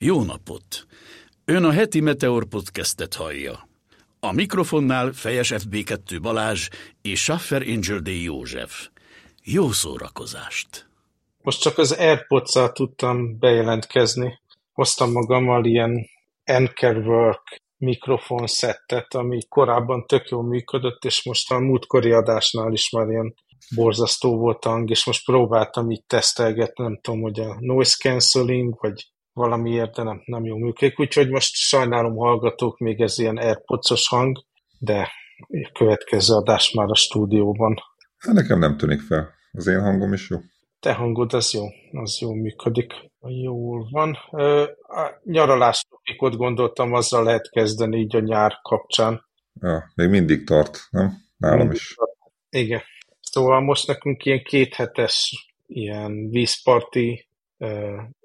Jó napot! Ön a heti Meteor podcastet hallja. A mikrofonnál Fejes FB2 Balázs és Schaffer Angel D. József. Jó szórakozást! Most csak az airpods tudtam bejelentkezni. Hoztam magammal ilyen Anchor Work mikrofon szettet, ami korábban tök jól működött, és most a múltkori adásnál is már ilyen borzasztó volt a hang, és most próbáltam így tesztelgetni, nem tudom, hogy a noise cancelling, vagy valamiért, de nem, nem jól működik. Úgyhogy most sajnálom hallgatók, még ez ilyen airpods hang, de következő adás már a stúdióban. Hát nekem nem tűnik fel. Az én hangom is jó. Te hangod, az jó. Az jó működik. Jól van. A nyaralás topikot gondoltam, azzal lehet kezdeni így a nyár kapcsán. Ja, még mindig tart, nem? Nálam mindig is. Tart. Igen. Szóval most nekünk ilyen kéthetes ilyen vízparti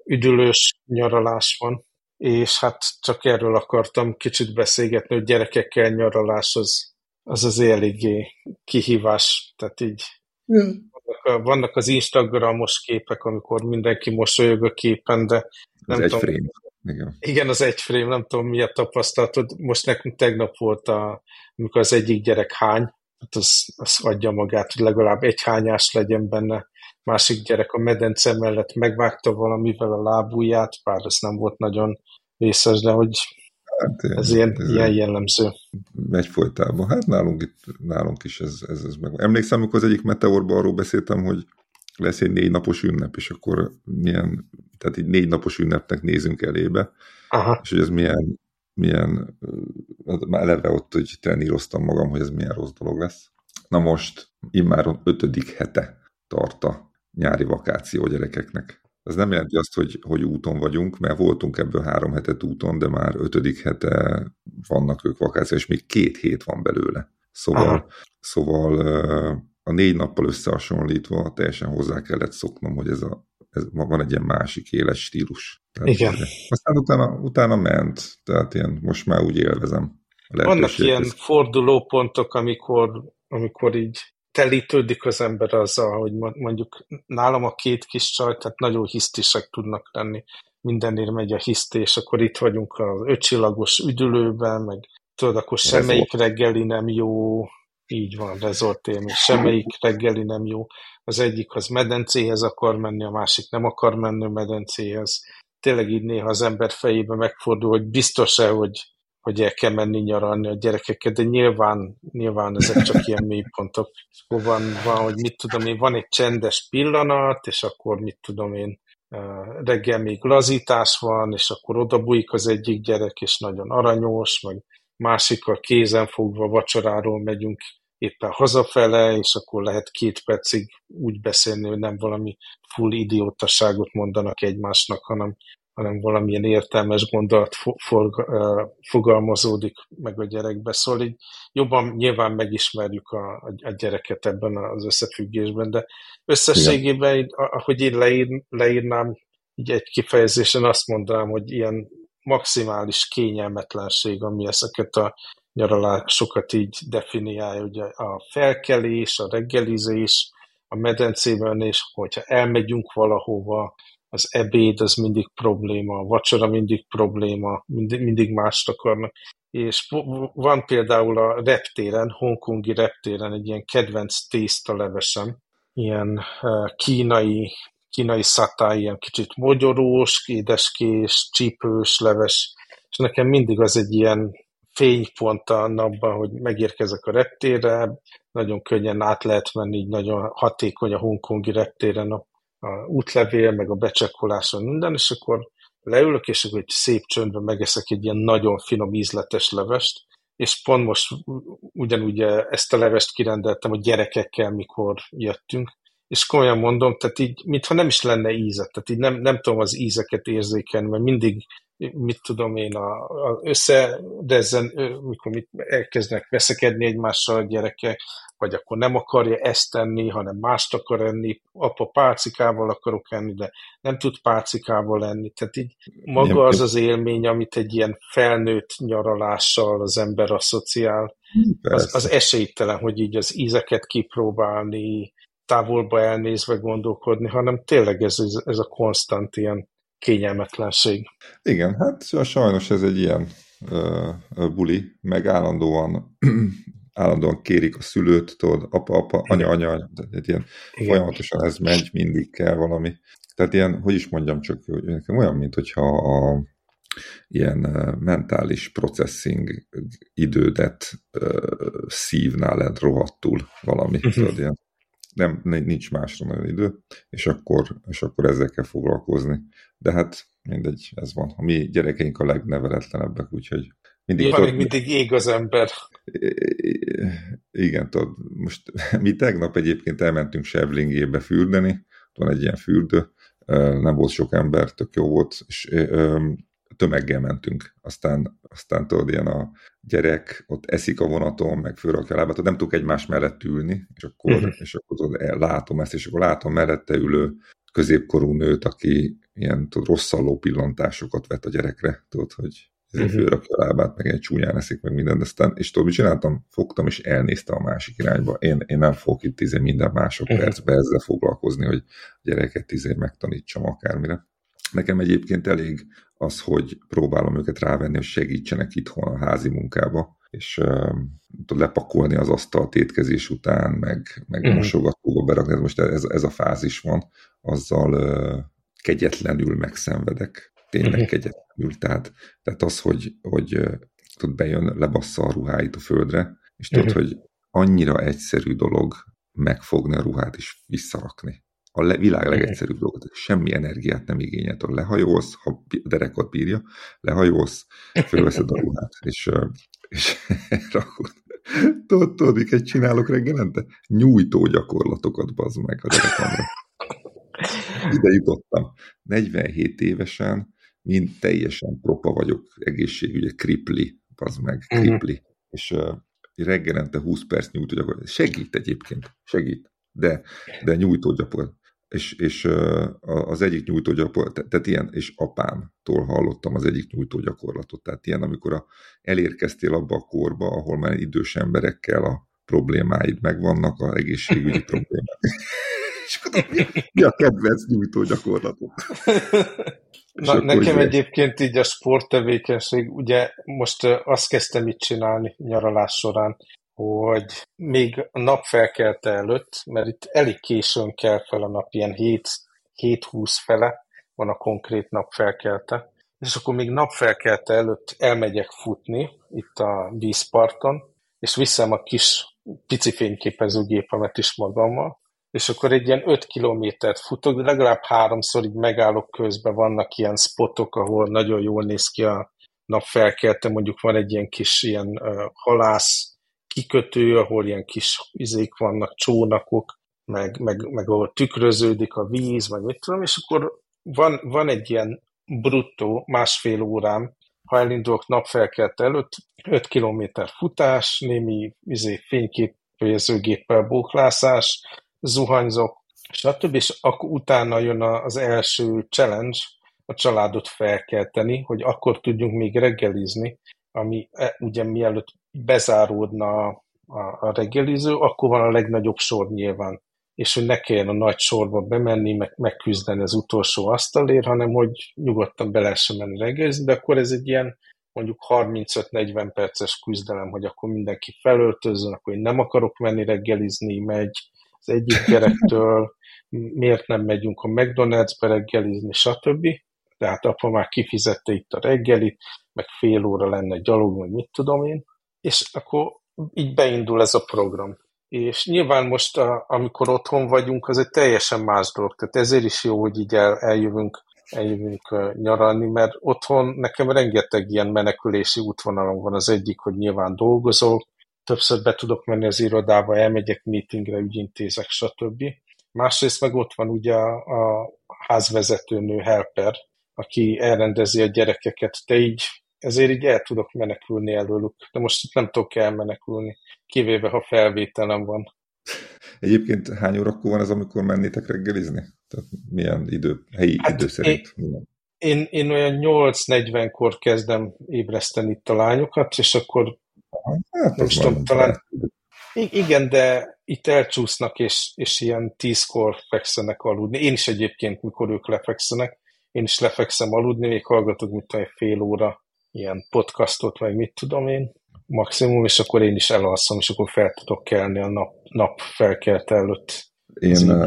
üdülős nyaralás van, és hát csak erről akartam kicsit beszélgetni, hogy gyerekekkel nyaralás az az, az eléggé kihívás, tehát így mm. vannak, vannak az Instagramos képek, amikor mindenki mosolyog a képen, de nem az tudom. Egy frame. Igen. Igen, az egy frame, nem tudom, mi a tapasztalatod. Most nekünk tegnap volt, a, amikor az egyik gyerek hány, hát az, az adja magát, hogy legalább egy hányás legyen benne másik gyerek a medence mellett megvágta valamivel a lábujját, bár ez nem volt nagyon vészes, de hogy hát, ez ilyen, ez ilyen jellemző. Megy folytában. Hát nálunk, itt, nálunk is ez, ez, ez meg. Emlékszem, amikor az egyik meteorban arról beszéltem, hogy lesz egy négy napos ünnep, és akkor milyen, tehát egy négy napos ünnepnek nézünk elébe, Aha. és hogy ez milyen, milyen, már eleve ott, hogy treníroztam magam, hogy ez milyen rossz dolog lesz. Na most, immáron ötödik hete tart a nyári vakáció a gyerekeknek. Ez nem jelenti azt, hogy, hogy úton vagyunk, mert voltunk ebből három hetet úton, de már ötödik hete vannak ők vakáció, és még két hét van belőle. Szóval, szóval a négy nappal összehasonlítva teljesen hozzá kellett szoknom, hogy ez, a, ez van egy ilyen másik éles stílus. Tehát, Igen. Aztán utána, utána ment, tehát ilyen most már úgy élvezem. Vannak ilyen fordulópontok, amikor, amikor így telítődik az ember azzal, hogy mondjuk nálam a két kis csaj, tehát nagyon hisztisek tudnak lenni. Mindenért megy a hiszti, és akkor itt vagyunk az öcsillagos üdülőben, meg tudod, akkor semmelyik reggeli nem jó, így van, rezort élmény, semmelyik reggeli nem jó. Az egyik az medencéhez akar menni, a másik nem akar menni a medencéhez. Tényleg így néha az ember fejébe megfordul, hogy biztos-e, hogy hogy el kell menni nyaralni a gyerekeket, de nyilván, nyilván ezek csak ilyen mélypontok. És akkor van, van, hogy mit tudom én, van egy csendes pillanat, és akkor mit tudom én, reggel még lazítás van, és akkor oda bújik az egyik gyerek, és nagyon aranyos, meg másikkal kézen fogva vacsoráról megyünk éppen hazafele, és akkor lehet két percig úgy beszélni, hogy nem valami full idiótaságot mondanak egymásnak, hanem hanem valamilyen értelmes gondolat fogalmazódik meg a gyerekbe. Szóval így jobban nyilván megismerjük a, a gyereket ebben az összefüggésben, de összességében, így, ahogy én leír, leírnám, így egy kifejezésen azt mondanám, hogy ilyen maximális kényelmetlenség, ami ezeket a nyaralásokat így definiálja, ugye a felkelés, a reggelizés, a medencében, és hogyha elmegyünk valahova, az ebéd az mindig probléma, a vacsora mindig probléma, mindig, mindig mást akarnak. És van például a reptéren, hongkongi reptéren egy ilyen kedvenc tészta levesem, ilyen kínai, kínai szatá, ilyen kicsit mogyorós, édeskés, csípős leves, és nekem mindig az egy ilyen fénypont a napban, hogy megérkezek a reptérre, nagyon könnyen át lehet menni, így nagyon hatékony a hongkongi reptéren a a útlevél, meg a becsekkoláson minden, és akkor leülök, és akkor egy szép csöndben megeszek egy ilyen nagyon finom ízletes levest, és pont most ugyanúgy ezt a levest kirendeltem a gyerekekkel, mikor jöttünk, és komolyan mondom, tehát így, mintha nem is lenne íze, tehát így nem, nem tudom az ízeket érzékelni, mert mindig, mit tudom én, a, a össze, de ezen, mikor mit elkezdenek veszekedni egymással a gyerekek, vagy akkor nem akarja ezt tenni, hanem mást akar enni, apa pálcikával akarok enni, de nem tud pálcikával lenni. Tehát így maga az az élmény, amit egy ilyen felnőtt nyaralással az ember asszociál, az, az esélytelen, hogy így az ízeket kipróbálni, távolba elnézve gondolkodni, hanem tényleg ez, ez a konstant ilyen kényelmetlenség. Igen, hát sajnos ez egy ilyen uh, buli, meg állandóan állandóan kérik a szülőt, tudod, apa, apa, anya, anya, tehát ilyen Igen. folyamatosan ez megy, mindig kell valami. Tehát ilyen, hogy is mondjam csak, hogy nekem olyan, mint hogyha a, ilyen mentális processing idődet uh, szívnál lent rohadtul valami, uh-huh. tudod, ilyen nem, nincs másra nagyon idő, és akkor, és akkor ezzel kell foglalkozni. De hát mindegy, ez van. A mi gyerekeink a legneveletlenebbek, úgyhogy mindig, Nyilván tudod, mindig ég az ember. Igen, tudod, most mi tegnap egyébként elmentünk Sevlingébe fürdeni, van egy ilyen fürdő, nem volt sok ember, tök jó volt, és tömeggel mentünk. Aztán, aztán tudod, ilyen a gyerek ott eszik a vonaton, meg fölrakja a lábát, nem tudok egymás mellett ülni, és akkor, uh-huh. és akkor tudod, látom ezt, és akkor látom mellette ülő középkorú nőt, aki ilyen tudod, rosszalló pillantásokat vet a gyerekre, tudod, hogy uh-huh. fölrakja a lábát, meg egy csúnyán eszik, meg mindent, aztán, és tudod, mit csináltam? Fogtam, és elnézte a másik irányba. Én, én nem fogok itt izé minden másodpercbe uh-huh. ezzel foglalkozni, hogy gyereket izé megtanítsam akármire. Nekem egyébként elég az, hogy próbálom őket rávenni, hogy segítsenek itthon a házi munkába, és uh, lepakolni az asztalt étkezés után, meg, meg uh-huh. mosogatóba berakni, most ez, ez a fázis van, azzal uh, kegyetlenül megszenvedek, tényleg uh-huh. kegyetlenül, tehát, tehát az, hogy, hogy tud bejön, lebassza a ruháit a földre, és tudod, uh-huh. hogy annyira egyszerű dolog megfogni a ruhát és visszarakni a le, világ legegyszerűbb dolgot. Semmi energiát nem igényel. Lehajolsz, ha a derekot bírja, lehajolsz, fölveszed a ruhát, és, és rakod. Tudod, tudod, miket csinálok reggelente? Nyújtó gyakorlatokat, bazd meg a derekamra. Ide jutottam. 47 évesen, mind teljesen propa vagyok, egészségügyi, kripli, bazd meg, mhm. kripli. Uh-huh. És reggelente 20 perc nyújtó gyakorlat. Segít egyébként, segít de, de nyújtó gyakorlat és, és az egyik nyújtó gyakorlat, tehát ilyen, és apámtól hallottam az egyik nyújtó gyakorlatot, tehát ilyen, amikor a, elérkeztél abba a korba, ahol már idős emberekkel a problémáid megvannak, a egészségügyi problémák. és akkor mi, mi a kedvenc nyújtó gyakorlatot? Na, nekem egyébként így a sporttevékenység, ugye most azt kezdtem itt csinálni nyaralás során, hogy még a nap felkelte előtt, mert itt elég későn kell fel a nap, ilyen 7-20 fele van a konkrét nap felkelte, és akkor még napfelkelte előtt elmegyek futni itt a vízparton, és viszem a kis pici fényképezőgépemet is magammal, és akkor egy ilyen 5 kilométert futok, de legalább háromszor így megállok közben, vannak ilyen spotok, ahol nagyon jól néz ki a nap felkelte, mondjuk van egy ilyen kis ilyen uh, halász kikötő, ahol ilyen kis izék vannak, csónakok, meg, meg, meg ahol tükröződik a víz, meg mit tudom, és akkor van, van egy ilyen bruttó másfél órám, ha elindulok napfelkelt előtt, 5 kilométer futás, némi izé, fényképezőgéppel bóklászás, zuhanyzok, stb. És akkor utána jön az első challenge, a családot felkelteni, hogy akkor tudjunk még reggelizni, ami e, ugye mielőtt bezáródna a, a reggeliző, akkor van a legnagyobb sor nyilván. És hogy ne kelljen a nagy sorba bemenni, meg, megküzdeni az utolsó asztalért, hanem hogy nyugodtan be lehessen menni reggelizni, de akkor ez egy ilyen mondjuk 35-40 perces küzdelem, hogy akkor mindenki felöltözön, akkor én nem akarok menni reggelizni, megy az egyik gyerektől, miért nem megyünk a McDonald's-be reggelizni, stb. Tehát apa már kifizette itt a reggelit, meg fél óra lenne gyalog, meg mit tudom én és akkor így beindul ez a program. És nyilván most, a, amikor otthon vagyunk, az egy teljesen más dolog. Tehát ezért is jó, hogy így el, eljövünk, eljövünk nyaralni, mert otthon nekem rengeteg ilyen menekülési útvonalom van. Az egyik, hogy nyilván dolgozol, többször be tudok menni az irodába, elmegyek meetingre, ügyintézek, stb. Másrészt meg ott van ugye a, a házvezetőnő helper, aki elrendezi a gyerekeket. Te így ezért így el tudok menekülni előlük. De most itt nem tudok elmenekülni, kivéve ha felvételem van. Egyébként hány órakor van ez, amikor mennétek reggelizni? Tehát milyen idő, helyi hát idő szerint? Én, én, én olyan 8.40-kor kezdem ébreszteni itt a lányokat, és akkor hát, nem tudom, talán... Igen, de itt elcsúsznak, és, és ilyen tízkor fekszenek aludni. Én is egyébként, mikor ők lefekszenek, én is lefekszem aludni, még hallgatok, mint egy fél óra ilyen podcastot, meg mit tudom én, maximum, és akkor én is elalszom, és akkor fel tudok kelni a nap, nap felkelt előtt én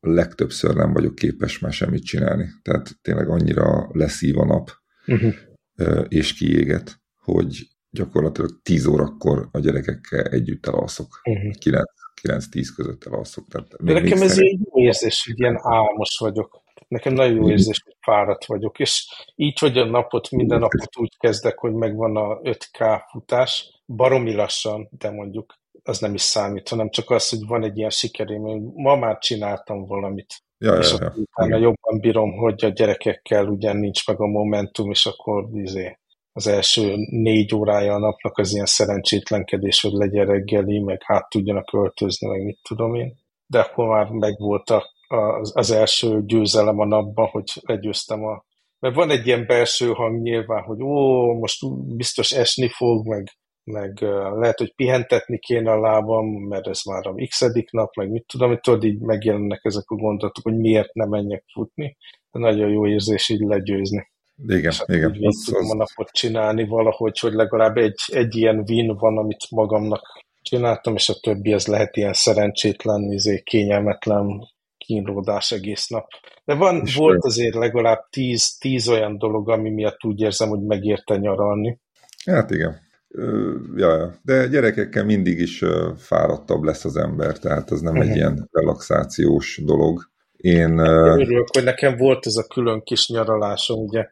legtöbbször nem vagyok képes már semmit csinálni. Tehát tényleg annyira leszív a nap, uh-huh. és kiéget, hogy gyakorlatilag 10 órakor a gyerekekkel együtt elalszok. Uh-huh. 9-10 között elalszok. Tehát De nekem ez egy jó érzés, hogy ilyen álmos vagyok. Nekem nagyon jó érzés, hogy fáradt vagyok, és így, hogy a napot, minden napot úgy kezdek, hogy megvan a 5K futás, baromi lassan, de mondjuk az nem is számít, hanem csak az, hogy van egy ilyen sikerém, hogy ma már csináltam valamit. Ja, és ja, ja. utána jobban bírom, hogy a gyerekekkel ugyan nincs meg a momentum, és akkor izé, az első négy órája a napnak az ilyen szerencsétlenkedés, hogy legyen reggeli, meg hát tudjanak öltözni, meg mit tudom én. De akkor már megvolt a, az, az első győzelem a napban, hogy legyőztem a... Mert van egy ilyen belső hang nyilván, hogy ó, most biztos esni fog, meg meg lehet, hogy pihentetni kéne a lábam, mert ez már a x nap, meg mit tudom, hogy tudod, így megjelennek ezek a gondolatok, hogy miért nem menjek futni. De nagyon jó érzés így legyőzni. Igen, és igen. Úgy az, tudom az... a napot csinálni valahogy, hogy legalább egy, egy ilyen win van, amit magamnak csináltam, és a többi az lehet ilyen szerencsétlen, izé, kényelmetlen kínlódás egész nap. De van, és volt azért legalább tíz, tíz olyan dolog, ami miatt úgy érzem, hogy megérte nyaralni. Hát igen. Ja, ja, de gyerekekkel mindig is fáradtabb lesz az ember, tehát az nem uh-huh. egy mhm. ilyen relaxációs dolog. Én... Örülök, hogy nekem volt ez a külön kis nyaralásom, ugye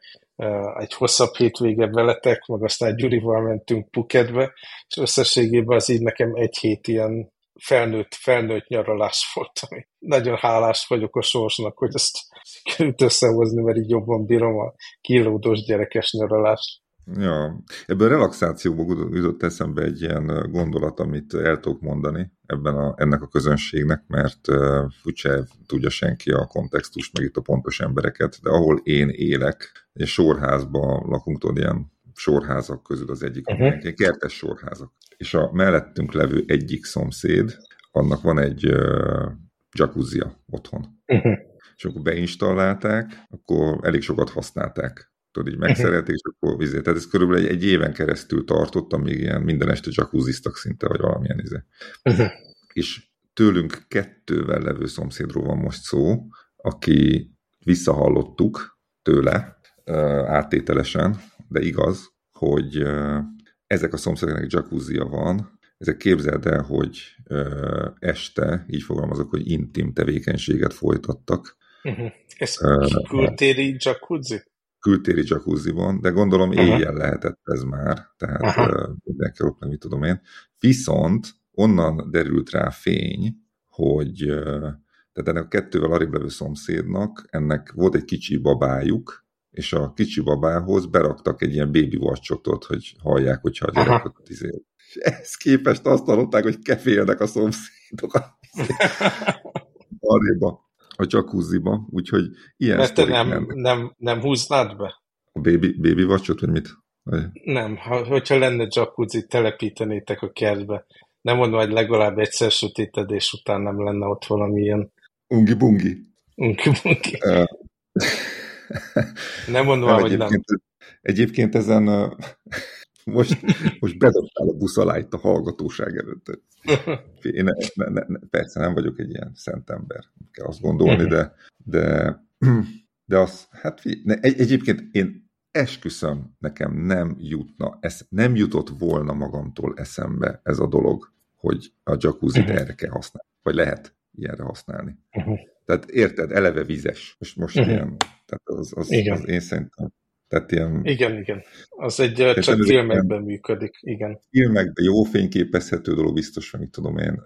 egy hosszabb hétvége veletek, meg aztán Gyurival mentünk Puketbe, és összességében az így nekem egy hét ilyen felnőtt, felnőtt nyaralás volt, ami nagyon hálás vagyok a sorsnak, hogy ezt sikerült összehozni, mert így jobban bírom a kilódós gyerekes nyaralást. Ja, ebből a relaxációból jutott eszembe egy ilyen gondolat, amit el tudok mondani ebben a, ennek a közönségnek, mert uh, tudja senki a kontextust, meg itt a pontos embereket, de ahol én élek, egy sorházban lakunk, tudod, ilyen sorházak közül az egyik, uh-huh. kertes sorházak. És a mellettünk levő egyik szomszéd, annak van egy uh, jacuzzia otthon. Uh-huh. És akkor beinstallálták, akkor elég sokat használták tudod, így megszerelték, és akkor vizé. Tehát ez körülbelül egy, egy éven keresztül tartott, amíg ilyen minden este jacuzziztak szinte, vagy valamilyen izé. Uh-huh. És tőlünk kettővel levő szomszédról van most szó, aki visszahallottuk tőle áttételesen, de igaz, hogy ezek a szomszédoknak jacuzzia van, ezek képzeld el, hogy este, így fogalmazok, hogy intim tevékenységet folytattak. Uh-huh. Ez uh, kültéri jacuzzi? kültéri van, de gondolom Aha. éjjel lehetett ez már, tehát uh, mindenki ott mit tudom én. Viszont onnan derült rá fény, hogy tehát ennek a kettővel arrébb levő szomszédnak, ennek volt egy kicsi babájuk, és a kicsi babához beraktak egy ilyen baby watchotot, hogy hallják, hogyha a gyereket izé. És ezt képest azt hallották, hogy kefélnek a szomszédok arréba a jacuzziba, úgyhogy ilyen Mert te nem, nem, nem, nem húznád be? A baby, baby vacsot, vagy mit? Nem, ha, hogyha lenne jacuzzi, telepítenétek a kertbe. Nem mondom, hogy legalább egyszer sötétedés után nem lenne ott valamilyen... Ungi-bungi. Ungi-bungi. Nem mondom, nem, hogy nem. Egyébként ezen most, most bedobtál a busz alá itt a hallgatóság előtt. Én ne, ne, ne, persze nem vagyok egy ilyen szent ember, kell azt gondolni, de, de, de az, hát ne, egy, egyébként én esküszöm, nekem nem jutna, ez, nem jutott volna magamtól eszembe ez a dolog, hogy a jacuzzi uh-huh. erre kell használni, vagy lehet ilyenre használni. Tehát érted, eleve vizes. Most most uh-huh. ilyen, tehát az, az, az én szerintem tehát ilyen... Igen, igen. Az egy csak filmekben ilyen, működik, igen. Filmekben jó fényképezhető dolog, biztos, hogy mit tudom én,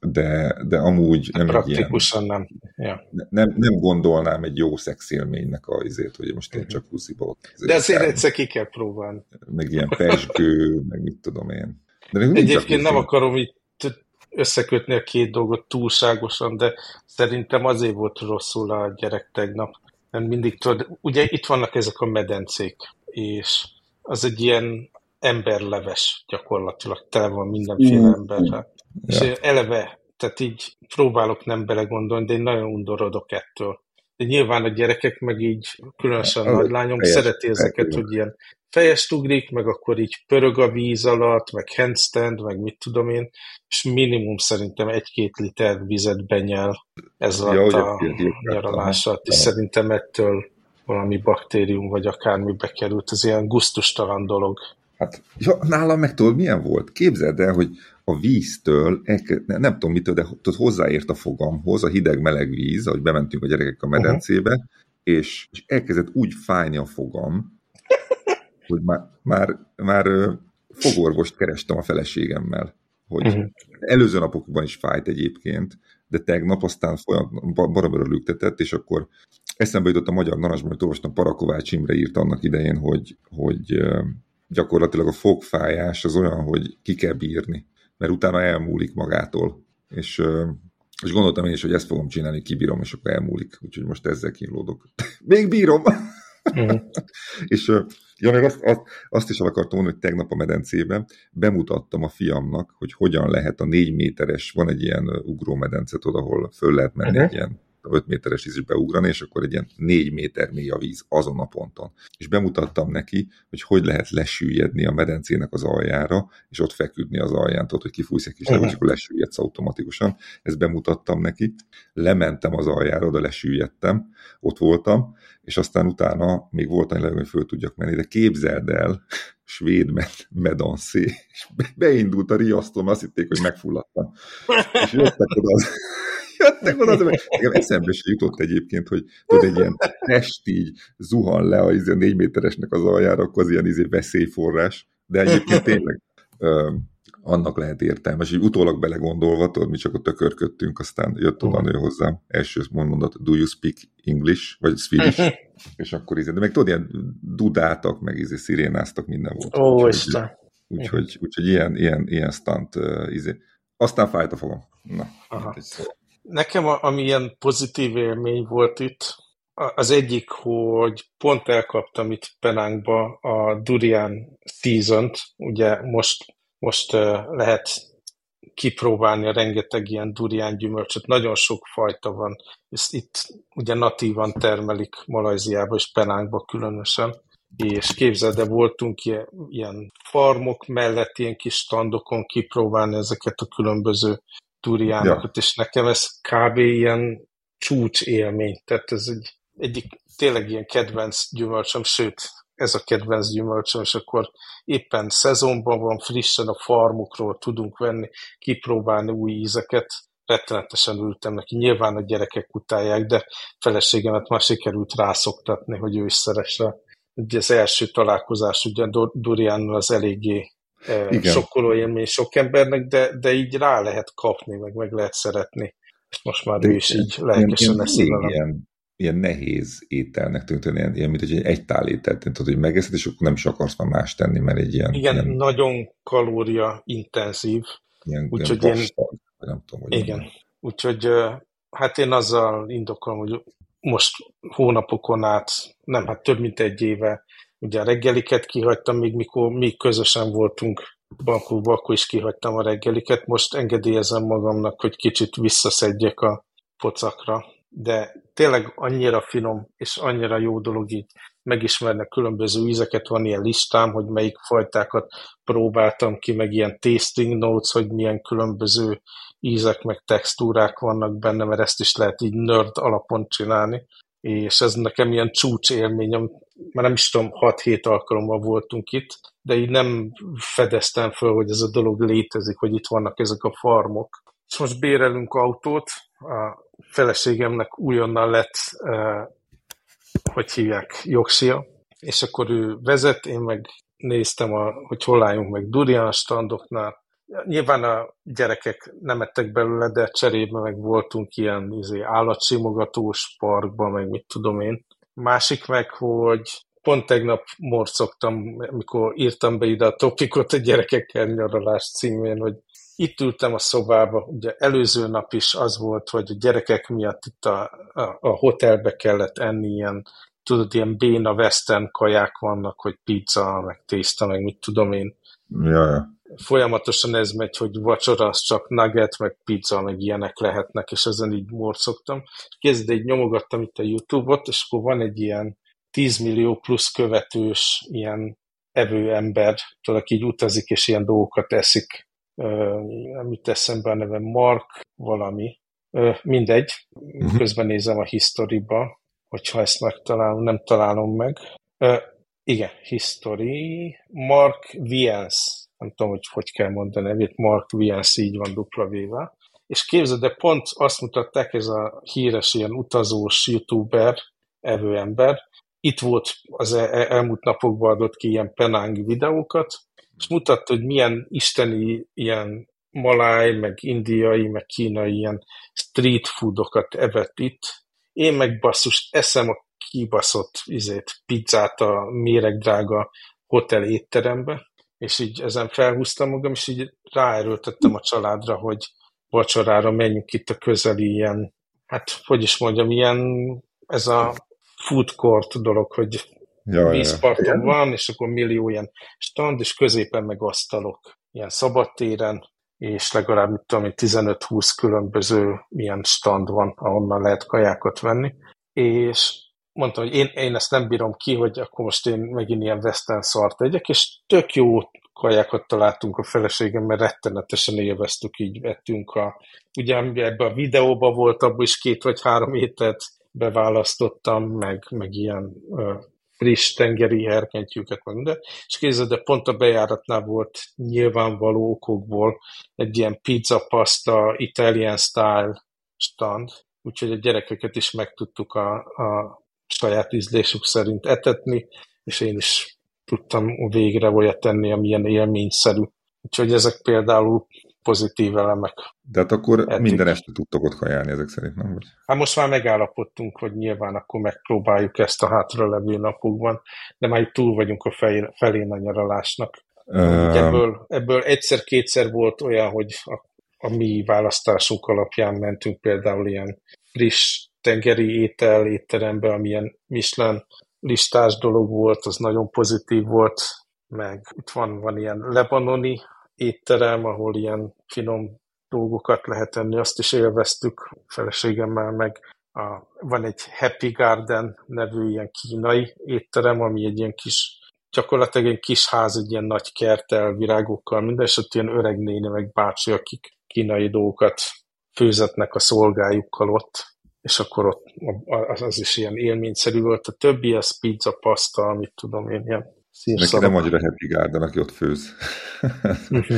de, de amúgy nem Praktikusan ilyen, nem. Ja. nem. Nem gondolnám egy jó szexélménynek a izét, hogy most én csak húziba De azért egyszer ki kell próbálni. Meg ilyen pesgő, meg mit tudom én. De Egyébként nem akarom itt összekötni a két dolgot túlságosan, de szerintem azért volt rosszul a gyerek tegnap, mert mindig tudod, ugye itt vannak ezek a medencék, és az egy ilyen emberleves gyakorlatilag, tele van mindenféle mm. emberrel. Ja. És eleve, tehát így próbálok nem belegondolni, de én nagyon undorodok ettől. Nyilván a gyerekek meg így, különösen a nagylányom szereti ezeket, hogy ilyen fejest ugrik, meg akkor így pörög a víz alatt, meg handstand, meg mit tudom én, és minimum szerintem egy-két liter vizet benyel ez alatt a nyaralás alatt, és szerintem ettől valami baktérium, vagy akármi bekerült, ez ilyen guztustalan dolog. Hát, ja, nálam meg tudod, milyen volt? Képzeld el, hogy a víztől, nem, nem tudom mitől, de tudod, hozzáért a fogamhoz a hideg-meleg víz, ahogy bementünk a gyerekek a medencébe, uh-huh. és, és elkezdett úgy fájni a fogam, hogy már, már, már fogorvost kerestem a feleségemmel, hogy uh-huh. előző napokban is fájt egyébként, de tegnap aztán baromra lüktetett, és akkor eszembe jutott a magyar narancsban, hogy olvastam, Parakovács Imre írt annak idején, hogy, hogy gyakorlatilag a fogfájás az olyan, hogy ki kell bírni, mert utána elmúlik magától. És, és gondoltam én is, hogy ezt fogom csinálni, kibírom, és akkor elmúlik. Úgyhogy most ezzel kínlódok. Még bírom! Mm. és ja, meg azt, azt, azt is el akartam mondani, hogy tegnap a medencében bemutattam a fiamnak, hogy hogyan lehet a négy méteres, van egy ilyen ugrómedence, ahol föl lehet menni uh-huh. egy ilyen 5 méteres is beugrani, és akkor egy ilyen 4 méter mély a víz azon a ponton. És bemutattam neki, hogy hogy lehet lesüllyedni a medencének az aljára, és ott feküdni az alján, tudod, hogy kifújsz egy kis uh-huh. és akkor lesüllyedsz automatikusan. Ezt bemutattam neki, lementem az aljára, oda lesüllyedtem, ott voltam, és aztán utána még volt egy hogy föl tudjak menni, de képzeld el, svéd med- medanszé, és beindult a riasztón, azt hitték, hogy megfulladtam. És jöttek oda az, jöttek oda, de nekem eszembe se jutott egyébként, hogy tudod, egy ilyen test így zuhan le a izé, négy méteresnek az aljára, akkor az ilyen izé veszélyforrás, de egyébként tényleg ö, annak lehet értelmes, és így utólag belegondolva, tudod, mi csak a tökörködtünk, aztán jött oda nő hozzám, első mondat, do you speak English, vagy Swedish, és akkor izé, de meg tudod, ilyen dudáltak, meg izé szirénáztak, minden volt. Ó, úgyhogy, Isten. Úgyhogy, úgyhogy ilyen, ilyen, ilyen stunt, uh, izé. aztán fájt a fogam. Na, Aha. Nekem, ami ilyen pozitív élmény volt itt, az egyik, hogy pont elkaptam itt Penánkba a Durian season ugye most, most lehet kipróbálni a rengeteg ilyen durian gyümölcsöt, nagyon sok fajta van, ezt itt ugye natívan termelik Malajziába és Penánkba különösen, és képzeld, de voltunk ilyen farmok mellett, ilyen kis standokon kipróbálni ezeket a különböző Duriánokat, ja. és nekem ez kb. ilyen csúcs élmény, tehát ez egy, egyik tényleg ilyen kedvenc gyümölcsöm, sőt, ez a kedvenc gyümölcsöm, és akkor éppen szezonban van, frissen a farmukról tudunk venni, kipróbálni új ízeket, rettenetesen ültem neki. Nyilván a gyerekek utálják, de feleségemet már sikerült rászoktatni, hogy ő is szeresse. Ugye az első találkozás ugye Duriannal az eléggé igen. sokkoló élmény sok embernek, de, de így rá lehet kapni, meg meg lehet szeretni. És most már de ő is így lelkesen eszi Ilyen, ilyen nehéz ételnek tűnt, ilyen, ilyen mint hogy egy tál ételt, tudod, hogy megeszed, és akkor nem is akarsz már más tenni, mert egy ilyen... Igen, ilyen, nagyon kalória intenzív. Ilyen, úgyhogy ilyen pastag, én, nem tudom, hogy Igen, úgyhogy hát én azzal indokolom, hogy most hónapokon át, nem, hát több mint egy éve Ugye a reggeliket kihagytam, még mikor mi közösen voltunk Bankúba, akkor is kihagytam a reggeliket. Most engedélyezem magamnak, hogy kicsit visszaszedjek a pocakra. De tényleg annyira finom, és annyira jó dolog így megismernek különböző ízeket, van ilyen listám, hogy melyik fajtákat próbáltam ki, meg ilyen tasting notes, hogy milyen különböző ízek, meg textúrák vannak benne, mert ezt is lehet így nerd alapon csinálni és ez nekem ilyen csúcs élményem, már nem is tudom, 6-7 alkalommal voltunk itt, de így nem fedeztem föl, hogy ez a dolog létezik, hogy itt vannak ezek a farmok. És most bérelünk autót, a feleségemnek újonnan lett, eh, hogy hívják, jogsia, és akkor ő vezet, én meg néztem, a, hogy hol álljunk meg Durian standoknál, Nyilván a gyerekek nem ettek belőle, de cserébe meg voltunk ilyen izé, állatsimogatós parkban, meg mit tudom én. Másik meg, hogy pont tegnap morcogtam, mikor írtam be ide a topikot a gyerekekkel nyaralás címén, hogy itt ültem a szobába, ugye előző nap is az volt, hogy a gyerekek miatt itt a, a, a hotelbe kellett enni ilyen, tudod, ilyen béna western kaják vannak, hogy pizza, meg tészta, meg mit tudom én, Ja, ja. Folyamatosan ez megy, hogy vacsora az csak nugget, meg pizza, meg ilyenek lehetnek, és ezen így morcogtam. Kezd egy nyomogattam itt a Youtube-ot, és akkor van egy ilyen 10 millió plusz követős ilyen evő ember, aki így utazik, és ilyen dolgokat eszik. Amit eszembe a neve Mark valami. Mindegy, uh-huh. közben nézem a historyba, hogyha ezt megtalálom, nem találom meg. Igen, history. Mark Viens. Nem tudom, hogy hogy kell mondani nevét. Mark Viens, így van dupla véve. És képzeld, de pont azt mutatták, ez a híres ilyen utazós youtuber, evőember, itt volt az el- e-, elmúlt napokban adott ki ilyen penang videókat, és mutatta, hogy milyen isteni ilyen maláj, meg indiai, meg kínai ilyen street foodokat evett itt. Én meg basszus eszem a kibaszott izét, pizzát a méregdrága hotel étterembe, és így ezen felhúztam magam, és így ráerőltettem a családra, hogy vacsorára menjünk itt a közeli ilyen, hát hogy is mondjam, ilyen ez a food court dolog, hogy ja, vízparton ja. van, és akkor millió ilyen stand, és középen meg asztalok, ilyen szabadtéren, és legalább, mit tudom, 15-20 különböző ilyen stand van, ahonnan lehet kajákat venni, és mondtam, hogy én, én ezt nem bírom ki, hogy akkor most én megint ilyen western szart tegyek, és tök jó kajákat találtunk a feleségem, mert rettenetesen élveztük, így vettünk a, ugye ebben a videóban volt, abban is két vagy három ételt beválasztottam, meg, meg ilyen ö, friss tengeri herkentyűket, meg minden, és kézzel, de pont a bejáratnál volt nyilvánvaló okokból egy ilyen pizza, pasta, Italian style stand, úgyhogy a gyerekeket is meg tudtuk a, a saját ízlésük szerint etetni, és én is tudtam végre olyat tenni, ami ilyen élményszerű. Úgyhogy ezek például pozitív elemek. De hát akkor eddig. minden este tudtok ott kajálni ezek szerint, nem? Vagy? Hát most már megállapodtunk, hogy nyilván akkor megpróbáljuk ezt a hátra levő napokban, de már túl vagyunk a felén a nyaralásnak. Uh... Ebből, ebből egyszer-kétszer volt olyan, hogy a, a mi választásunk alapján mentünk például ilyen friss tengeri étel étterembe, amilyen Michelin listás dolog volt, az nagyon pozitív volt, meg itt van, van ilyen lebanoni étterem, ahol ilyen finom dolgokat lehet enni, azt is élveztük feleségemmel, meg a, van egy Happy Garden nevű ilyen kínai étterem, ami egy ilyen kis, gyakorlatilag egy kis ház, egy ilyen nagy kertel, virágokkal, minden, és ott ilyen öreg néni, meg bácsi, akik kínai dolgokat főzetnek a szolgájukkal ott, és akkor ott az, az is ilyen élményszerű volt. A többi az pizza, pasta, amit tudom én, ilyen Neki nem annyira happy garden, aki ott főz. Mhm.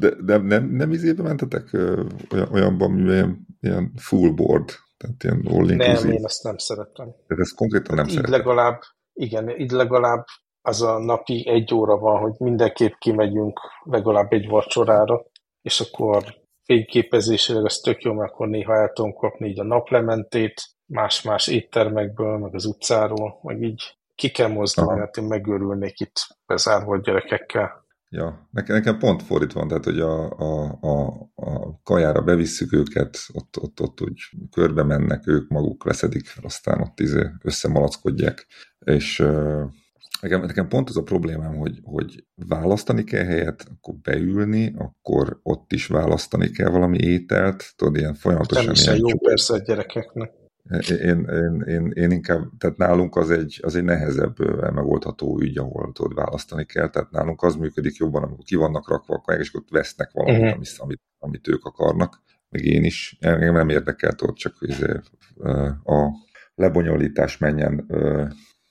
de, de nem, nem izébe mentetek olyan, olyanban, mivel ilyen, ilyen full board, tehát ilyen all inclusive. Nem, én ezt nem szeretem. De ezt konkrétan nem szeretem. legalább, igen, így legalább az a napi egy óra van, hogy mindenképp kimegyünk legalább egy vacsorára, és akkor fényképezésileg az tök jó, mert akkor néha el tudom kapni így a naplementét, más-más éttermekből, meg az utcáról, meg így ki kell mozdulni, hát én megőrülnék itt bezárva a gyerekekkel. Ja, nekem, nekem pont fordítva van, tehát hogy a, a, a, a kajára bevisszük őket, ott, ott, ott úgy körbe mennek, ők maguk leszedik aztán ott izé összemalackodják, és nekem, nekem pont az a problémám, hogy, hogy választani kell helyet, akkor beülni, akkor ott is választani kell valami ételt, tudod, ilyen folyamatosan... Nem is ilyen jó persze a gyerekeknek. Én, én, én, én inkább, tehát nálunk az egy, az egy nehezebb megoldható ügy, ahol tudod választani kell, tehát nálunk az működik jobban, amikor ki vannak rakva a és ott vesznek valamit, uh-huh. amit, amit, amit ők akarnak, meg én is. Engem nem érdekel, tudod, csak izé, a lebonyolítás menjen.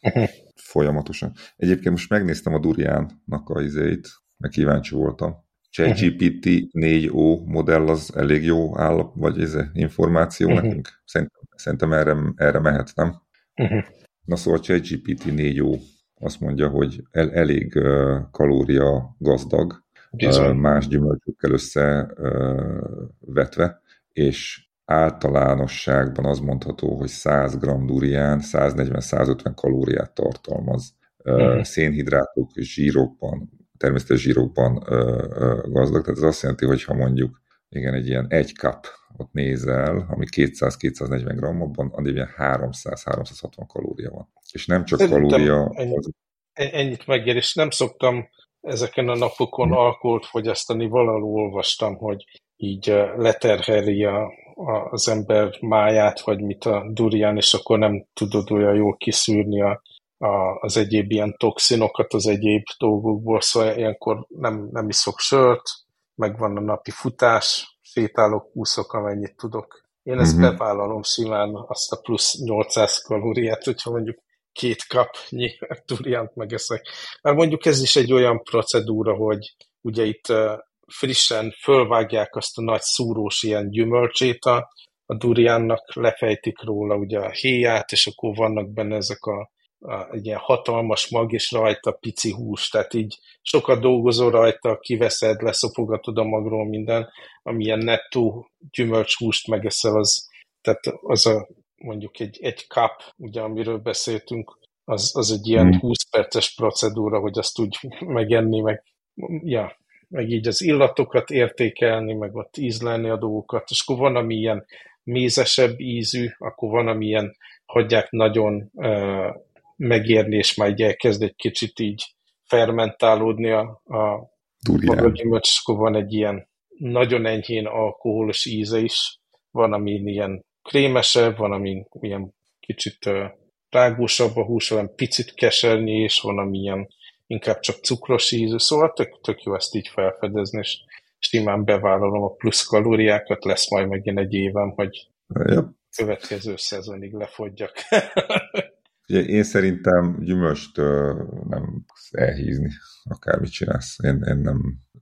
folyamatosan. Egyébként most megnéztem a Duriánnak a izéit, meg kíváncsi voltam. ChatGPT 4O modell az elég jó állap, vagy ez információ uh-huh. nekünk? Szerintem Szerintem erre, erre mehet, nem? Uh-huh. Na szóval ChatGPT 4 azt mondja, hogy el, elég uh, kalória gazdag, uh, más gyümölcsökkel összevetve, uh, és általánosságban az mondható, hogy 100 g durián 140-150 kalóriát tartalmaz. Uh-huh. Szénhidrátok, zsírokban, természetes zsírokban gazdag, tehát ez azt jelenti, hogy ha mondjuk igen, egy ilyen egy cup ott nézel, ami 200-240 gramm, abban addig ilyen 300-360 kalória van. És nem csak Szerintem kalória... Ennyi, az... Ennyit megér, és nem szoktam ezeken a napokon alkoholt fogyasztani, valahol olvastam, hogy így leterheli a, az ember máját, vagy mit a durián, és akkor nem tudod olyan jól kiszűrni a, a, az egyéb ilyen toxinokat az egyéb dolgokból, szóval ilyenkor nem, nem iszok sört, megvan a napi futás, sétálok, úszok, amennyit tudok. Én ezt uh-huh. bevállalom simán azt a plusz 800 kalóriát, hogyha mondjuk két kapnyi duriánt megeszek. Mert mondjuk ez is egy olyan procedúra, hogy ugye itt frissen fölvágják azt a nagy szúrós ilyen gyümölcsét a, a duriánnak, lefejtik róla ugye a héját, és akkor vannak benne ezek a, a egy ilyen hatalmas mag, és rajta pici hús, tehát így sokat dolgozol rajta, kiveszed, leszopogatod a magról minden, amilyen nettó gyümölcshúst megeszel, az, tehát az a mondjuk egy, egy kap, ugye, amiről beszéltünk, az, az egy ilyen 20 hmm. perces procedúra, hogy azt úgy megenni, meg, ja, meg így az illatokat értékelni, meg ott ízlelni a dolgokat, és akkor van, ami ilyen mézesebb ízű, akkor van, ami ilyen hagyják nagyon uh, megérni, és már így elkezd egy kicsit így fermentálódni a, a magagyümölcs, és akkor van egy ilyen nagyon enyhén alkoholos íze is, van, ami ilyen krémesebb, van, ami ilyen kicsit uh, rágósabb a hús, olyan picit keserni, és van, ami ilyen inkább csak cukros ízű, szóval tök, tök jó ezt így felfedezni, és simán bevállalom a plusz kalóriákat, lesz majd megint egy évem, hogy ja. következő szezonig lefogyjak. Ugye én szerintem gyümölcst nem elhízni, akármit csinálsz. Én, én nem,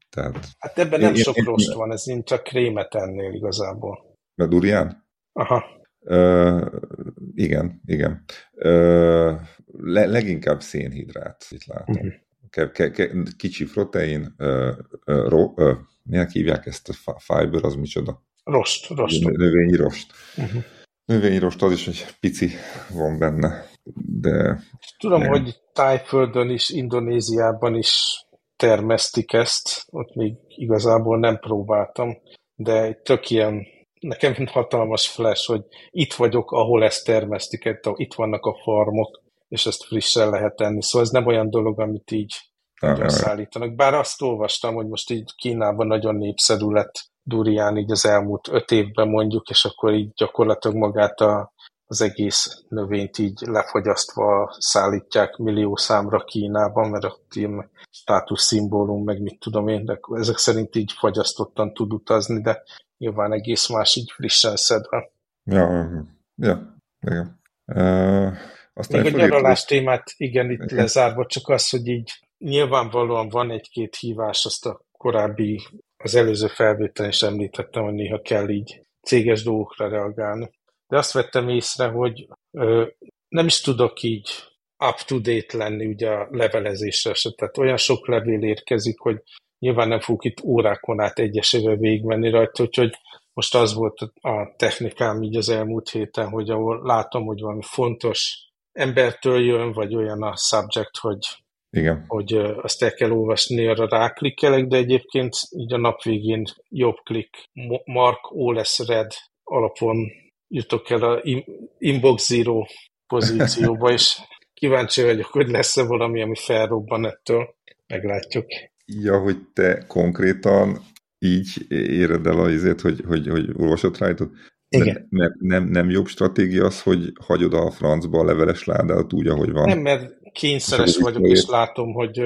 tehát... Hát ebben nem én, sok én, rost én, van, ez mint csak krémet ennél igazából. A durián? Aha. Igen, igen. Uh, le, leginkább szénhidrát, itt látom. Uh-huh. Ke, ke, ke, kicsi protein, uh, uh, ro, uh, minek hívják ezt a fiber, az micsoda? Rost, rost. Növényi rost. Uh-huh. Növényi rost az is egy pici van benne, de... Tudom, nem. hogy Tájföldön is, Indonéziában is termesztik ezt, ott még igazából nem próbáltam, de tök ilyen nekem hatalmas flash, hogy itt vagyok, ahol ezt termesztik, itt vannak a farmok, és ezt frissen lehet tenni. Szóval ez nem olyan dolog, amit így nagyon szállítanak. Bár azt olvastam, hogy most így Kínában nagyon népszerű lett durián így az elmúlt öt évben mondjuk, és akkor így gyakorlatilag magát a, az egész növényt így lefogyasztva szállítják millió számra Kínában, mert ott ilyen státuszszimbólum, meg mit tudom én, de ezek szerint így fagyasztottan tud utazni, de nyilván egész más így frissen szedve. Ja, ja, igen. Uh, aztán Még a nyaralás témát, igen, itt igen. lezárva, csak az, hogy így nyilvánvalóan van egy-két hívás, azt a korábbi, az előző felvételen is említettem, hogy néha kell így céges dolgokra reagálni. De azt vettem észre, hogy ö, nem is tudok így up-to-date lenni ugye a levelezésre se. Tehát olyan sok levél érkezik, hogy nyilván nem fogok itt órákon át egyesével végigmenni rajta, úgyhogy most az volt a technikám így az elmúlt héten, hogy ahol látom, hogy valami fontos embertől jön, vagy olyan a subject, hogy, Igen. hogy azt el kell olvasni, arra ráklikkelek, de egyébként így a nap végén jobb klik, Mark Oles Red alapon jutok el a Inbox Zero pozícióba, és kíváncsi vagyok, hogy lesz-e valami, ami felrobban ettől. Meglátjuk. Ja, hogy te konkrétan így éred el azért, hogy, hogy, hogy olvasott rá, igen. Mert nem, nem jobb stratégia az, hogy hagyod a francba a leveles ládát úgy, ahogy van? Nem, mert kényszeres és vagyok, és látom, hogy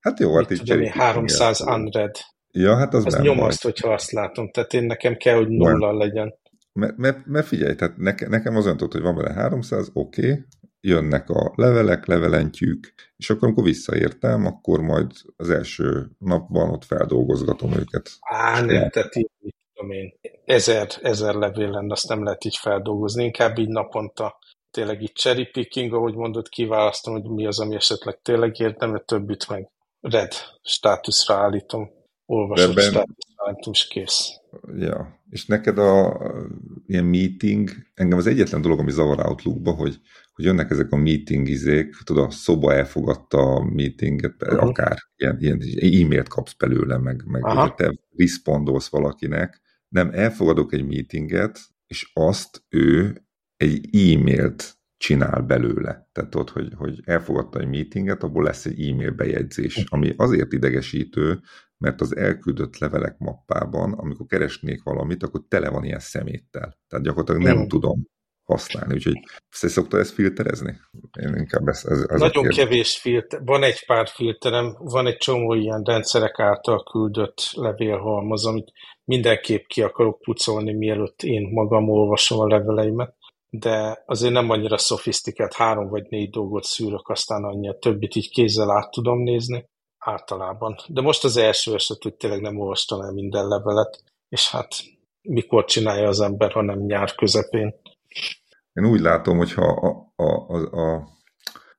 hát jó, hát így tudom, 300 unread. Ja, hát az, az nem nyomaszt, hogyha azt látom. Tehát én nekem kell, hogy nulla nem. legyen. Mert, mert, mert figyelj, tehát neke, nekem az tudod, hogy van benne 300, oké, okay, jönnek a levelek, levelentjük, és akkor amikor visszaértem, akkor majd az első napban ott feldolgozgatom őket. Á, nem, tehát így, tudom én, ezer, ezer levél lenne, azt nem lehet így feldolgozni, inkább így naponta tényleg így cherry picking, ahogy mondod, kiválasztom, hogy mi az, ami esetleg tényleg érdemel, többit meg red státuszra állítom, olvasott státuszra állítom, és kész. Ja, és neked a, a ilyen meeting, engem az egyetlen dolog, ami zavar Outlookba, hogy, hogy jönnek ezek a meeting izék, tudod, a szoba elfogadta a meetinget, uh-huh. akár ilyen, ilyen e-mailt kapsz belőle, meg, meg hogy te respondolsz valakinek, nem elfogadok egy meetinget, és azt ő egy e-mailt csinál belőle. Tehát tudod, hogy, hogy elfogadta egy meetinget, abból lesz egy e-mail bejegyzés, ami azért idegesítő, mert az elküldött levelek mappában, amikor keresnék valamit, akkor tele van ilyen szeméttel. Tehát gyakorlatilag nem mm. tudom használni. Úgyhogy szokta ezt filterezni? Én inkább ez, ez, ez Nagyon kevés filter. Van egy pár filterem, van egy csomó ilyen rendszerek által küldött levélhalmaz, amit mindenképp ki akarok pucolni, mielőtt én magam olvasom a leveleimet de azért nem annyira szofisztikált, három vagy négy dolgot szűrök, aztán annyi a többit így kézzel át tudom nézni általában. De most az első eset, hogy tényleg nem olvastam el minden levelet, és hát mikor csinálja az ember, ha nem nyár közepén. Én úgy látom, hogy ha a, a, a, a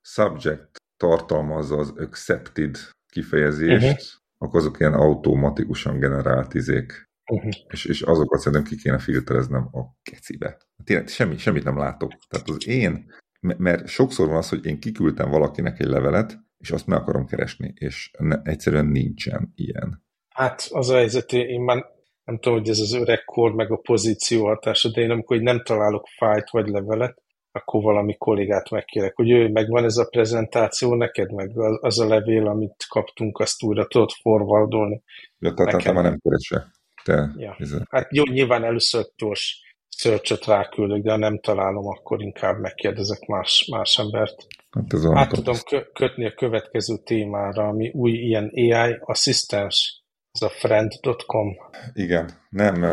subject tartalmazza az accepted kifejezést, uh-huh. akkor azok ilyen automatikusan generált izék. Uh-huh. És, és azokat szerintem ki kéne filtereznem a kecibe. Tényleg semmi, semmit nem látok. Tehát az én, mert sokszor van az, hogy én kiküldtem valakinek egy levelet, és azt meg akarom keresni, és ne, egyszerűen nincsen ilyen. Hát az a helyzet, én már nem tudom, hogy ez az öreg kor, meg a pozíció hatása, de én amikor nem találok fájlt vagy levelet, akkor valami kollégát megkérek, hogy ő, megvan ez a prezentáció neked, meg az a levél, amit kaptunk, azt újra tudod forwardolni. Ja, tehát te már nem keresel. Te, ja. Hát jó, nyilván először gyors search ráküldök, de ha nem találom, akkor inkább megkérdezek más, más embert. Hát ez Át tudom kötni a következő témára, ami új ilyen AI asszisztens, ez a friend.com. Igen, nem,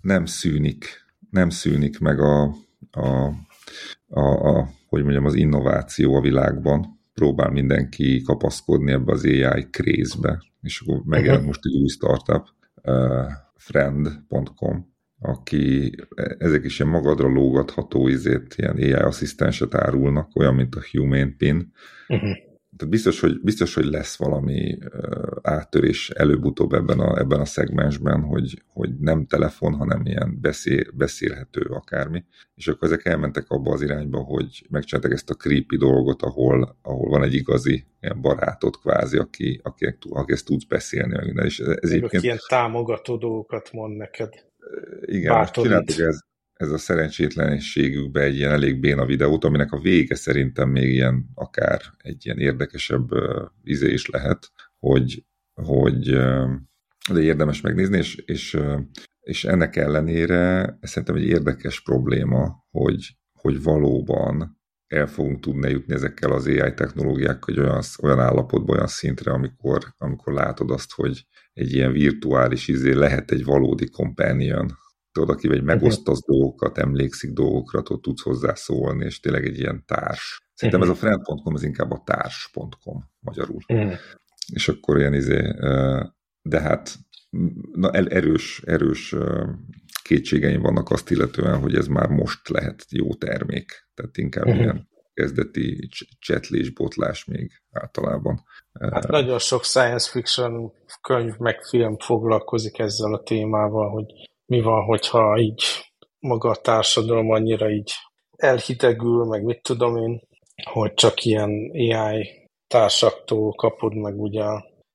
nem szűnik, nem szűnik meg a, a, a, a, hogy mondjam, az innováció a világban. Próbál mindenki kapaszkodni ebbe az AI krézbe, és akkor megjelent uh-huh. most egy új startup, uh, friend.com, aki ezek is ilyen magadra lógatható izét, ilyen AI asszisztenset árulnak, olyan, mint a Humane Pin. Uh-huh. Tehát biztos hogy, biztos, hogy lesz valami áttörés előbb-utóbb ebben a, ebben a szegmensben, hogy, hogy nem telefon, hanem ilyen beszél, beszélhető akármi. És akkor ezek elmentek abba az irányba, hogy megcsináltak ezt a creepy dolgot, ahol, ahol van egy igazi ilyen barátod kvázi, aki, aki, aki ezt tudsz beszélni. Meg minden. És ez, ez egyébként... ilyen támogató dolgokat mond neked. Igen, most csináltuk ez, ez a szerencsétlenségükbe egy ilyen elég béna videót, aminek a vége szerintem még ilyen akár egy ilyen érdekesebb uh, izé is lehet, hogy, hogy uh, de érdemes megnézni, és, és, uh, és ennek ellenére szerintem egy érdekes probléma, hogy, hogy valóban el fogunk tudni jutni ezekkel az AI technológiákkal hogy olyan, olyan állapotban, olyan szintre, amikor, amikor látod azt, hogy egy ilyen virtuális izé lehet egy valódi companion, tudod, aki egy megosztasz uh-huh. dolgokat, emlékszik dolgokra, tudod, tudsz hozzászólni, és tényleg egy ilyen társ. Szerintem uh-huh. ez a friend.com, ez inkább a társ.com magyarul. Uh-huh. És akkor ilyen izé, de hát na, erős, erős kétségeim vannak azt illetően, hogy ez már most lehet jó termék. Tehát inkább uh-huh. ilyen kezdeti csetlés, botlás még általában. Hát nagyon sok science fiction könyv meg film foglalkozik ezzel a témával, hogy mi van, hogyha így maga a társadalom annyira így elhitegül, meg mit tudom én, hogy csak ilyen AI társaktól kapod meg ugye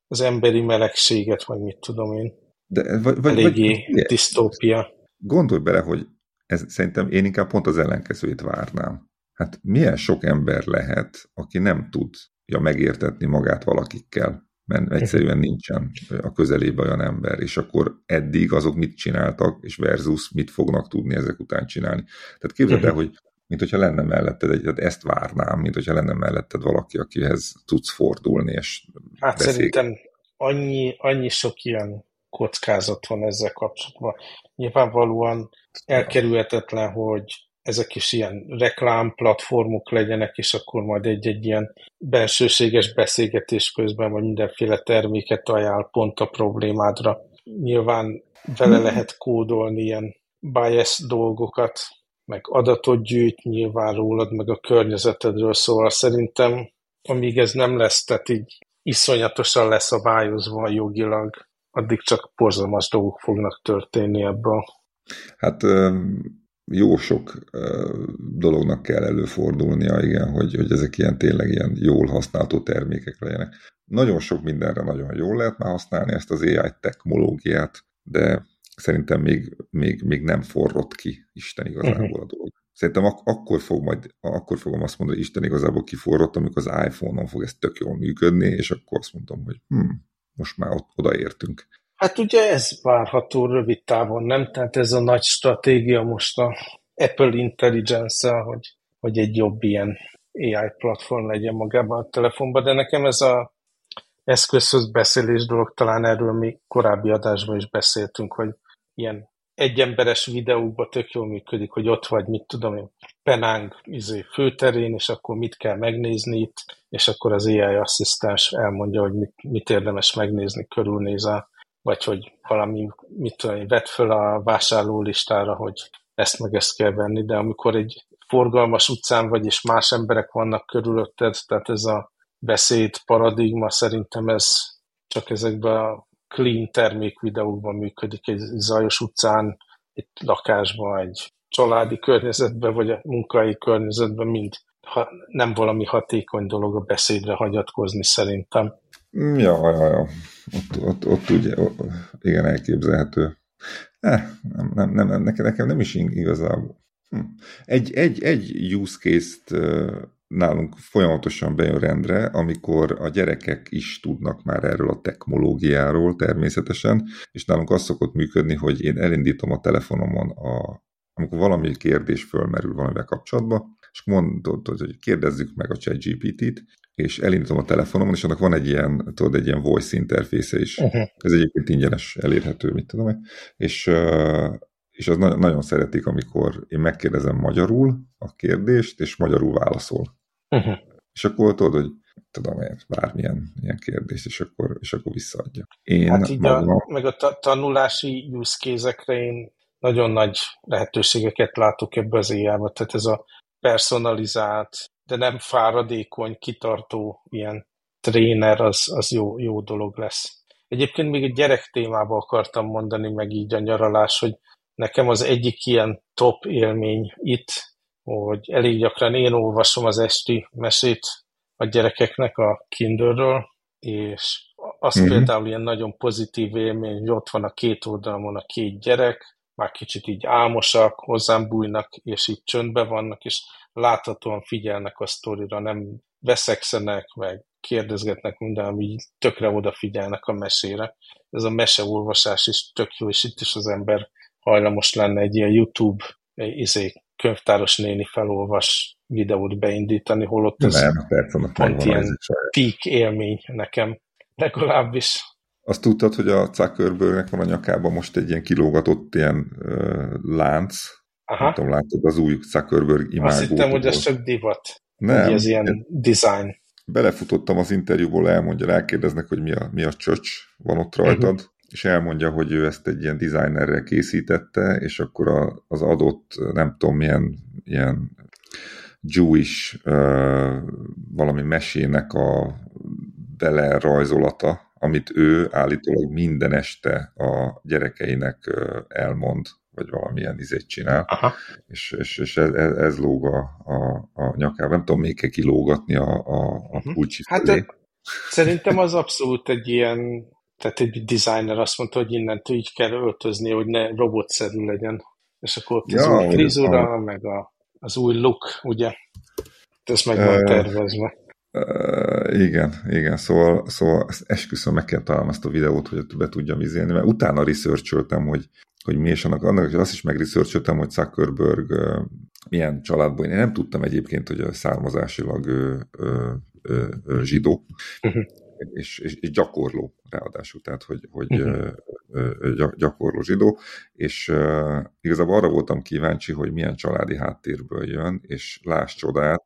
az emberi melegséget, vagy mit tudom én. De, vagy, vagy, Eléggé vagy, disztópia. Gondolj bele, hogy ez, szerintem én inkább pont az ellenkezőjét várnám. Hát milyen sok ember lehet, aki nem tudja megértetni magát valakikkel, mert egyszerűen nincsen a közelében olyan ember, és akkor eddig azok mit csináltak, és versus mit fognak tudni ezek után csinálni. Tehát képzeld el, mhm. hogy mint hogyha lenne melletted egy, tehát ezt várnám, mint hogyha lenne melletted valaki, akihez tudsz fordulni, és Hát beszél. szerintem annyi, annyi sok ilyen kockázat van ezzel kapcsolatban. Nyilvánvalóan elkerülhetetlen, hogy ezek is ilyen reklámplatformok legyenek, és akkor majd egy-egy ilyen bensőséges beszélgetés közben, vagy mindenféle terméket ajánl pont a problémádra. Nyilván vele hmm. lehet kódolni ilyen bias dolgokat, meg adatot gyűjt nyilván rólad, meg a környezetedről, szóval szerintem amíg ez nem lesz, tehát így iszonyatosan leszabályozva jogilag, addig csak porzalmas dolgok fognak történni ebből. Hát jó sok dolognak kell előfordulnia, igen, hogy, hogy ezek ilyen tényleg ilyen jól használható termékek legyenek. Nagyon sok mindenre nagyon jól lehet már használni ezt az AI technológiát, de szerintem még, még, még nem forrott ki Isten igazából uh-huh. a dolog. Szerintem ak- akkor, fog majd, akkor fogom azt mondani, hogy Isten igazából kiforrott, amikor az iPhone-on fog ez tök jól működni, és akkor azt mondom, hogy hm, most már ott, odaértünk. Hát ugye ez várható rövid távon, nem? Tehát ez a nagy stratégia most a Apple intelligence hogy, hogy egy jobb ilyen AI platform legyen magában a telefonban, de nekem ez a eszközhöz beszélés dolog, talán erről mi korábbi adásban is beszéltünk, hogy ilyen egyemberes videókban tök jól működik, hogy ott vagy, mit tudom én, Penang izé, főterén, és akkor mit kell megnézni itt, és akkor az AI asszisztens elmondja, hogy mit, mit érdemes megnézni, körülnézel, vagy hogy valami, mit tudom vett föl a vásárló listára, hogy ezt meg ezt kell venni, de amikor egy forgalmas utcán vagy, és más emberek vannak körülötted, tehát ez a beszéd paradigma szerintem ez csak ezekben a clean termék videókban működik, egy zajos utcán, egy lakásban, egy családi környezetben, vagy a munkai környezetben, mind ha nem valami hatékony dolog a beszédre hagyatkozni szerintem. Ja, ja, ja. Ott, ott, ott ugye, igen, elképzelhető. Eh, nem, nem, nem, nekem, nekem nem is igazából. Hm. Egy, egy, egy use case-t nálunk folyamatosan bejön rendre, amikor a gyerekek is tudnak már erről a technológiáról természetesen, és nálunk az szokott működni, hogy én elindítom a telefonomon, a, amikor valami kérdés fölmerül valamivel kapcsolatban, és mondod, hogy kérdezzük meg a ChatGPT-t, és elindítom a telefonomon, és annak van egy ilyen, tudod, egy ilyen voice interfésze is. Uh-huh. Ez egyébként ingyenes, elérhető, mit tudom és és az nagyon szeretik, amikor én megkérdezem magyarul a kérdést, és magyarul válaszol. Uh-huh. És akkor tudod, hogy tudom én, bármilyen ilyen kérdést, és akkor, és akkor visszaadja. Én hát így magam... a, meg a ta tanulási use én nagyon nagy lehetőségeket látok ebbe az éjjába. Tehát ez a personalizált, de nem fáradékony, kitartó ilyen tréner, az, az jó, jó dolog lesz. Egyébként még egy gyerek témába akartam mondani, meg így a nyaralás, hogy nekem az egyik ilyen top élmény itt, hogy elég gyakran én olvasom az esti mesét a gyerekeknek a Kindle-ről, és az mm-hmm. például ilyen nagyon pozitív élmény, hogy ott van a két oldalon a két gyerek, már kicsit így álmosak, hozzám bújnak, és így csöndbe vannak, és láthatóan figyelnek a sztorira, nem veszekszenek, meg kérdezgetnek minden, ami tökre odafigyelnek a mesére. Ez a meseolvasás is tök jó, és itt is az ember hajlamos lenne egy ilyen YouTube izé, könyvtáros néni felolvas videót beindítani, holott ez nem, pont ilyen peak élmény nekem legalábbis. Azt tudtad, hogy a Zuckerbergnek van a nyakában most egy ilyen kilógatott ilyen uh, lánc. Aha. Nem tudom, látod az új Zuckerberg imágót. Azt hittem, hogy ez csak divat. Nem. Hogy ez ilyen design. Belefutottam az interjúból, elmondja, elkérdeznek, hogy mi a, mi a csöcs van ott rajtad. Uh-huh és elmondja, hogy ő ezt egy ilyen designerrel készítette, és akkor a, az adott, nem tudom, milyen ilyen Jewish uh, valami mesének a belerajzolata, amit ő állítólag minden este a gyerekeinek elmond, vagy valamilyen izét csinál, Aha. és, és, és ez, ez lóg a, a, a nyakában. Nem tudom, még kell kilógatni a, a, a mhm. kulcsi Hát felé. szerintem az abszolút egy ilyen tehát egy designer azt mondta, hogy innentől így kell öltözni, hogy ne robotszerű legyen. És akkor ott az ja, új frizura, a... meg a, az új look, ugye? Ez meg van tervezve. Igen, igen, szóval, szóval esküszöm, meg kell találnom ezt a videót, hogy be tudjam izélni, mert utána researcholtam, hogy, hogy mi és annak, annak azt is megresearcholtam, hogy Zuckerberg uh, milyen családból. Én nem tudtam egyébként, hogy a származásilag uh, uh, uh, zsidó, uh-huh és, és, és gyakorló ráadásul, tehát hogy, hogy uh-huh. gyakorló zsidó, és igazából arra voltam kíváncsi, hogy milyen családi háttérből jön, és láss csodát,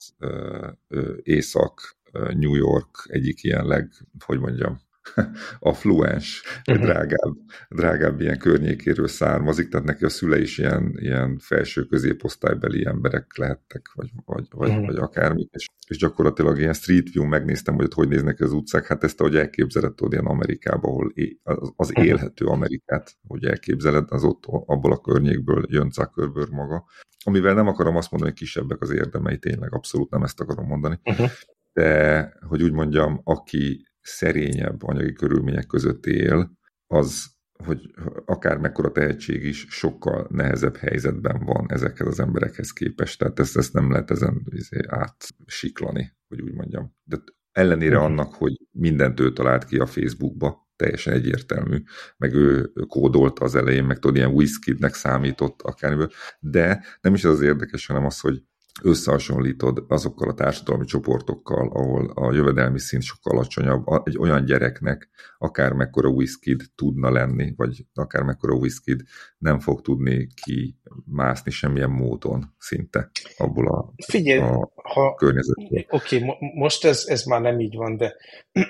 Észak, New York egyik ilyen leg, hogy mondjam, affluens, uh-huh. drágább, drágább ilyen környékéről származik, tehát neki a szülei is ilyen, ilyen felső középosztálybeli emberek lehettek, vagy, vagy, vagy, uh-huh. vagy akármi, és, és gyakorlatilag ilyen street view megnéztem, hogy ott hogy néznek az utcák, hát ezt ahogy elképzeled, tudod, ilyen Amerikában, ahol é, az, az uh-huh. élhető Amerikát, hogy elképzeled, az ott abból a környékből jön Zuckerberg maga, amivel nem akarom azt mondani, hogy kisebbek az érdemei, tényleg abszolút nem ezt akarom mondani, uh-huh. de hogy úgy mondjam, aki szerényebb anyagi körülmények között él, az hogy akár mekkora tehetség is sokkal nehezebb helyzetben van ezekhez az emberekhez képest, tehát ezt, ezt nem lehet ezen izé, átsiklani, hogy úgy mondjam. De ellenére uh-huh. annak, hogy mindent ő talált ki a Facebookba, teljesen egyértelmű, meg ő kódolta az elején, meg tudod, ilyen whisky-nek számított akármiből, de nem is az az érdekes, hanem az, hogy összehasonlítod azokkal a társadalmi csoportokkal, ahol a jövedelmi szint sokkal alacsonyabb, egy olyan gyereknek akár mekkora whisky tudna lenni, vagy akár mekkora whisky nem fog tudni kimászni semmilyen módon szinte abból a, Figyelj, a ha, környezetből. Oké, okay, mo most ez, ez már nem így van, de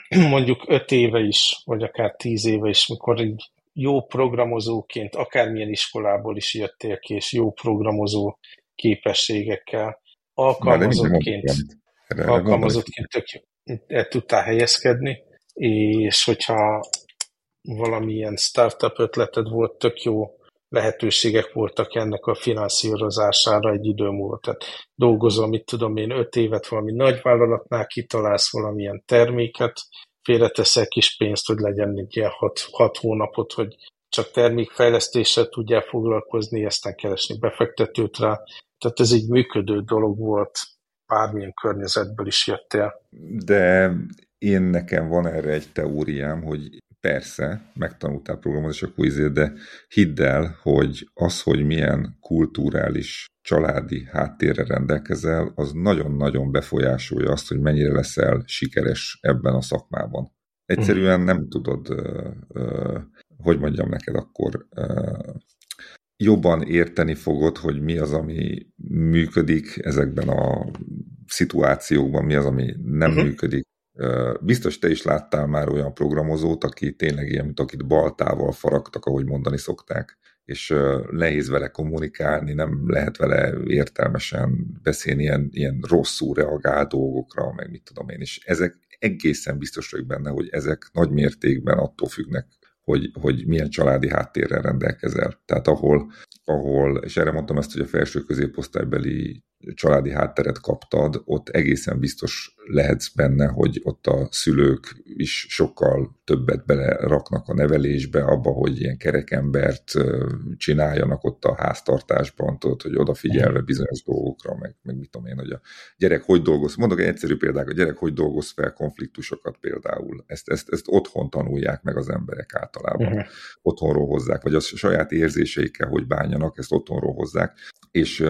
mondjuk öt éve is, vagy akár tíz éve is, mikor így jó programozóként, akármilyen iskolából is jöttél ki, és jó programozó képességekkel, alkalmazottként, alkalmazottként tök el tudtál helyezkedni, és hogyha valamilyen startup ötleted volt, tök jó lehetőségek voltak ennek a finanszírozására egy idő múlva. Tehát dolgozol, mit tudom én, öt évet valami nagyvállalatnál, kitalálsz valamilyen terméket, félreteszel kis pénzt, hogy legyen egy ilyen hat, hat hónapot, hogy csak termékfejlesztéssel tudjál foglalkozni, aztán keresni befektetőt rá, tehát ez egy működő dolog volt, bármilyen környezetből is jöttél. De én nekem van erre egy teóriám, hogy persze, megtanultál programozni a quizért, de hidd el, hogy az, hogy milyen kulturális családi háttérre rendelkezel, az nagyon-nagyon befolyásolja azt, hogy mennyire leszel sikeres ebben a szakmában. Egyszerűen nem tudod, hogy mondjam neked akkor, jobban érteni fogod, hogy mi az, ami működik ezekben a szituációkban, mi az, ami nem uh-huh. működik. Biztos te is láttál már olyan programozót, aki tényleg ilyen, mint akit baltával faragtak, ahogy mondani szokták, és nehéz vele kommunikálni, nem lehet vele értelmesen beszélni, ilyen, ilyen rosszul reagál dolgokra, meg mit tudom én, és ezek egészen biztos vagyok benne, hogy ezek nagy mértékben attól függnek, hogy, hogy milyen családi háttérrel rendelkezel. Tehát ahol, ahol, és erre mondtam ezt, hogy a felső középosztálybeli családi hátteret kaptad, ott egészen biztos lehetsz benne, hogy ott a szülők is sokkal többet beleraknak a nevelésbe, abba, hogy ilyen kerekembert csináljanak ott a háztartásban, tudod, hogy odafigyelve bizonyos dolgokra, meg, meg mit tudom én, hogy a gyerek hogy dolgoz. Mondok egy egyszerű példát, a gyerek hogy dolgoz fel konfliktusokat például. Ezt, ezt, ezt otthon tanulják meg az emberek általában. Uh-huh. Otthonról hozzák, vagy a saját érzéseikkel hogy bánjanak, ezt otthonról hozzák. És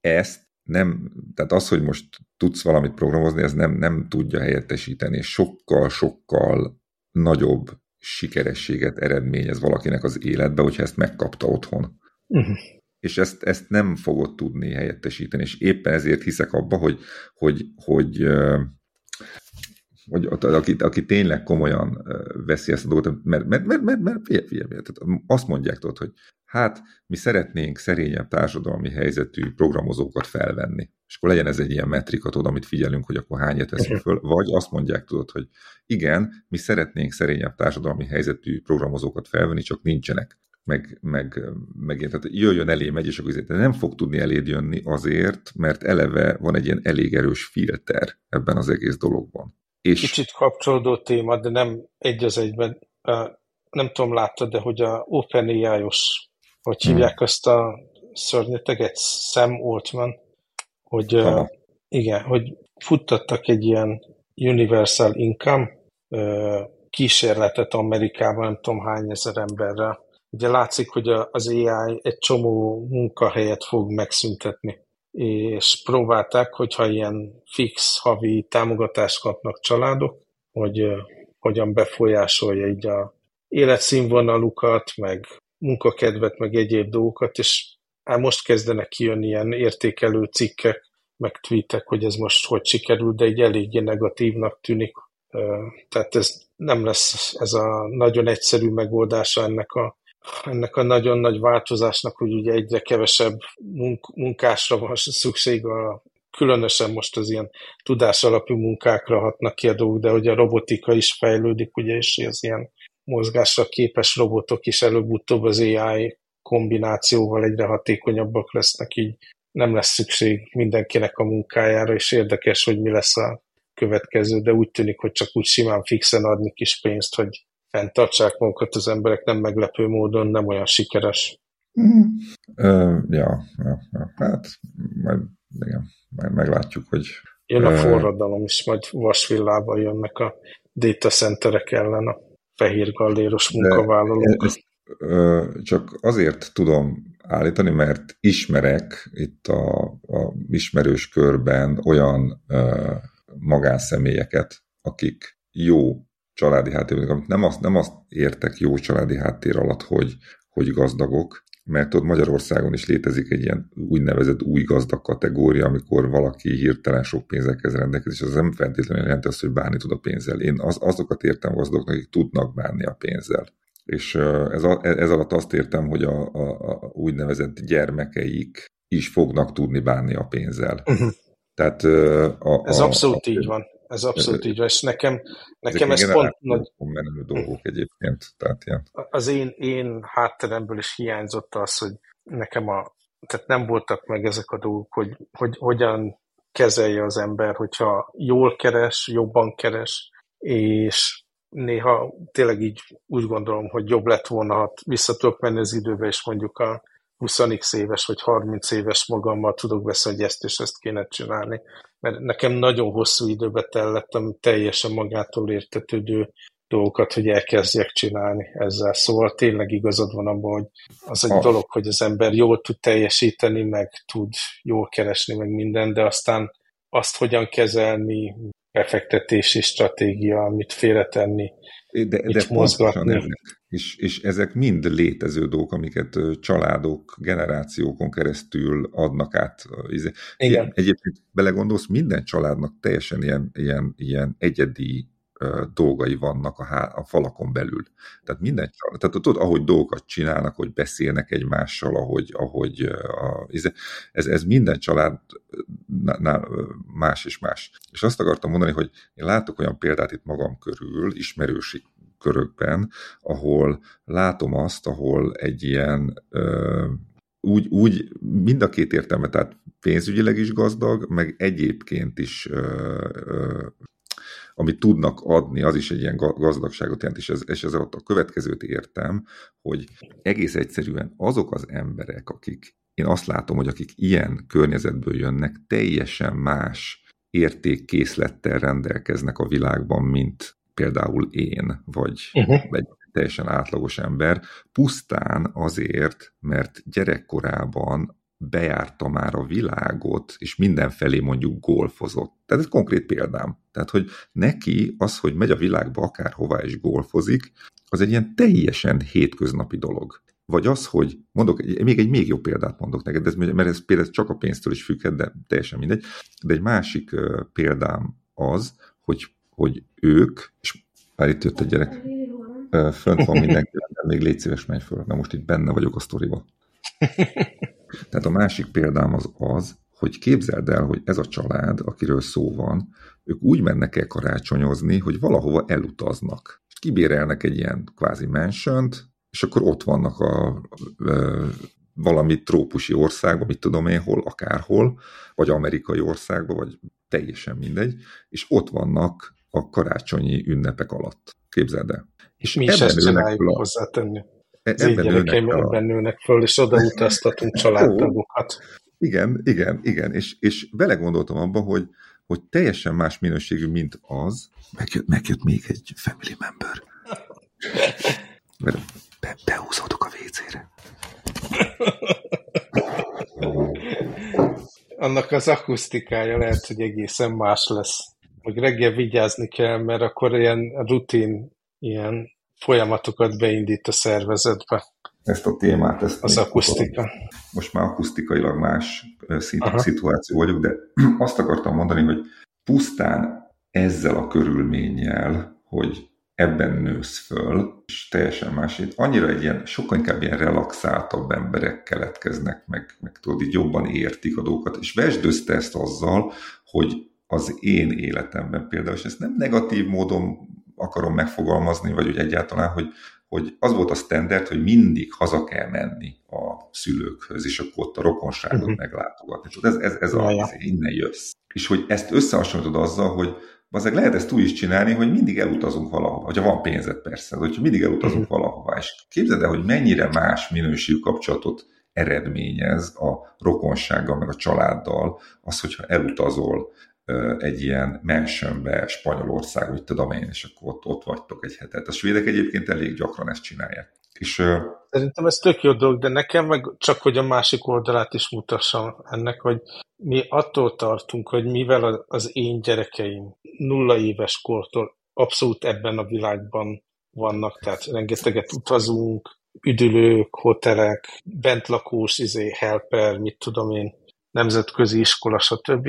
ezt nem, tehát az, hogy most tudsz valamit programozni, ez nem, nem tudja helyettesíteni, és sokkal-sokkal nagyobb sikerességet eredményez valakinek az életbe, hogyha ezt megkapta otthon. Uh-huh. És ezt, ezt nem fogod tudni helyettesíteni, és éppen ezért hiszek abba, hogy, hogy, hogy hogy aki, aki tényleg komolyan veszi ezt a dolgot, mert, mert, mert, mert, mert figyelj, figyelj, tehát azt mondják tudod, hogy hát mi szeretnénk szerényebb társadalmi helyzetű programozókat felvenni. És akkor legyen ez egy ilyen metrika, tudod, amit figyelünk, hogy akkor hányat veszünk föl, vagy azt mondják, tudod, hogy igen, mi szeretnénk szerényebb társadalmi helyzetű programozókat felvenni, csak nincsenek meg, meg, meg tehát jöjjön elé, megy, és akkor azért nem fog tudni eléd jönni azért, mert eleve van egy ilyen elég erős filter ebben az egész dologban. És... Kicsit kapcsolódó téma, de nem egy az egyben. Nem tudom, láttad, de hogy a OpenAI-os, hogy hmm. hívják azt a szörnyeteget, Sam Altman, hogy Aha. igen, hogy futtattak egy ilyen Universal Income kísérletet Amerikában, nem tudom hány ezer emberrel. Ugye látszik, hogy az AI egy csomó munkahelyet fog megszüntetni és próbálták, hogyha ilyen fix havi támogatást kapnak családok, hogy hogyan befolyásolja így a életszínvonalukat, meg munkakedvet, meg egyéb dolgokat, és hát most kezdenek kijönni ilyen értékelő cikkek, meg tweetek, hogy ez most hogy sikerült, de egy eléggé negatívnak tűnik. Tehát ez nem lesz ez a nagyon egyszerű megoldása ennek a ennek a nagyon nagy változásnak, hogy ugye egyre kevesebb munk- munkásra van szükség, a, különösen most az ilyen tudás alapú munkákra hatnak ki a dolgok, de hogy a robotika is fejlődik, ugye, és az ilyen mozgásra képes robotok is előbb-utóbb az AI kombinációval egyre hatékonyabbak lesznek, így nem lesz szükség mindenkinek a munkájára, és érdekes, hogy mi lesz a következő, de úgy tűnik, hogy csak úgy simán fixen adni kis pénzt, hogy fenntartsák magukat az emberek, nem meglepő módon, nem olyan sikeres. Mm. Uh, ja, ja, ja, hát majd, igen, majd meglátjuk, hogy... Jön a forradalom is, majd vasvillával jönnek a data centerek ellen a fehér galléros munkavállalók. Ezt, uh, csak azért tudom állítani, mert ismerek itt a, a ismerős körben olyan uh, magánszemélyeket, akik jó családi háttér, amit nem azt, nem azt értek jó családi háttér alatt, hogy, hogy gazdagok, mert ott Magyarországon is létezik egy ilyen úgynevezett új gazdag kategória, amikor valaki hirtelen sok pénzzel kezd rendelkezni, és az nem feltétlenül jelenti azt, hogy bánni tud a pénzzel. Én az, azokat értem gazdagoknak, akik tudnak bánni a pénzzel. És ez, a, ez alatt azt értem, hogy a, a, a úgynevezett gyermekeik is fognak tudni bánni a pénzzel. Uh-huh. Tehát a, Ez a, abszolút a, így van. Ez abszolút így van, és nekem, nekem ez pont... Nagy... menő dolgok egyébként, tehát ilyen. Az én, én hátteremből is hiányzott az, hogy nekem a... Tehát nem voltak meg ezek a dolgok, hogy, hogy hogyan kezelje az ember, hogyha jól keres, jobban keres, és néha tényleg így úgy gondolom, hogy jobb lett volna, ha vissza tudok menni az időbe, és mondjuk a 20 éves vagy 30 éves magammal tudok beszélni, hogy ezt és ezt kéne csinálni. Mert nekem nagyon hosszú időbe tellettem teljesen magától értetődő dolgokat, hogy elkezdjek csinálni ezzel. Szóval tényleg igazad van abban, hogy az egy ah. dolog, hogy az ember jól tud teljesíteni, meg tud jól keresni, meg minden, de aztán azt hogyan kezelni, befektetési stratégia, amit félretenni, de, de mozgatni. Ezek, és, és ezek mind létező dolgok, amiket családok, generációkon keresztül adnak át. Izé, Igen. Egyébként belegondolsz, minden családnak teljesen ilyen, ilyen, ilyen egyedi dolgai vannak a, há, a falakon belül. Tehát minden tehát tudod, ahogy dolgokat csinálnak, hogy beszélnek egymással, ahogy, ahogy a, ez, ez minden család más és más. És azt akartam mondani, hogy én látok olyan példát itt magam körül, ismerősi körökben, ahol látom azt, ahol egy ilyen ö, úgy, úgy mind a két értelme, tehát pénzügyileg is gazdag, meg egyébként is ö, ö, amit tudnak adni, az is egy ilyen gazdagságot jelent, és ez, és ez a következőt értem, hogy egész egyszerűen azok az emberek, akik, én azt látom, hogy akik ilyen környezetből jönnek, teljesen más értékkészlettel rendelkeznek a világban, mint például én, vagy uh-huh. egy teljesen átlagos ember, pusztán azért, mert gyerekkorában bejárta már a világot, és mindenfelé mondjuk golfozott. Tehát ez konkrét példám. Tehát, hogy neki az, hogy megy a világba akárhová és golfozik, az egy ilyen teljesen hétköznapi dolog. Vagy az, hogy mondok, még egy még jobb példát mondok neked, ez, mert ez például csak a pénztől is függhet, de teljesen mindegy. De egy másik példám az, hogy, hogy ők, és már itt jött a gyerek, fönt van mindenki, még légy szíves, menj föl, mert most itt benne vagyok a sztoriba. Tehát a másik példám az az, hogy képzeld el, hogy ez a család, akiről szó van, ők úgy mennek el karácsonyozni, hogy valahova elutaznak. Kibérelnek egy ilyen kvázi mensönt, és akkor ott vannak a, a, a valami trópusi országban, mit tudom én, hol, akárhol, vagy amerikai országban, vagy teljesen mindegy, és ott vannak a karácsonyi ünnepek alatt. Képzeld el. És mi is ezt csináljuk hozzátenni. Ebben gyerekeim a... ebben nőnek föl, és oda utaztatunk családtagokat. Igen, igen, igen, és, és belegondoltam abba, hogy, hogy teljesen más minőségű, mint az. Megjött, megjött még egy family member. Be, behúzódok a WC-re. Annak az akusztikája lehet, hogy egészen más lesz. Hogy reggel vigyázni kell, mert akkor ilyen rutin, ilyen folyamatokat beindít a szervezetbe. Ezt a témát, ezt az akusztika. Tudom. Most már akusztikailag más szituáció vagyok, de azt akartam mondani, hogy pusztán ezzel a körülménnyel, hogy ebben nősz föl, és teljesen más. Itt annyira egy ilyen, sokkal inkább ilyen relaxáltabb emberek keletkeznek, meg, meg tudod, így jobban értik a dolgokat, és vesd össze ezt azzal, hogy az én életemben például, és ezt nem negatív módon akarom megfogalmazni, vagy úgy egyáltalán, hogy, hogy az volt a standard, hogy mindig haza kell menni a szülőkhöz, és akkor ott a rokonságot uh-huh. meglátogatni. Ez, ez, ez a, az, innen jössz. És hogy ezt összehasonlítod azzal, hogy azért lehet ezt úgy is csinálni, hogy mindig elutazunk valahova, hogyha van pénzed persze, hogyha mindig elutazunk uh-huh. valahova, és képzeld el, hogy mennyire más minőségű kapcsolatot eredményez a rokonsággal, meg a családdal, az, hogyha elutazol egy ilyen mansionbe Spanyolország, hogy tudom én, és akkor ott, ott vagytok egy hetet. A svédek egyébként elég gyakran ezt csinálják. És, Szerintem ez tök jó dolog, de nekem meg csak, hogy a másik oldalát is mutassam ennek, hogy mi attól tartunk, hogy mivel az én gyerekeim nulla éves kortól abszolút ebben a világban vannak, tehát rengeteget utazunk, üdülők, hotelek, bentlakós, izé, helper, mit tudom én, nemzetközi iskola, stb.,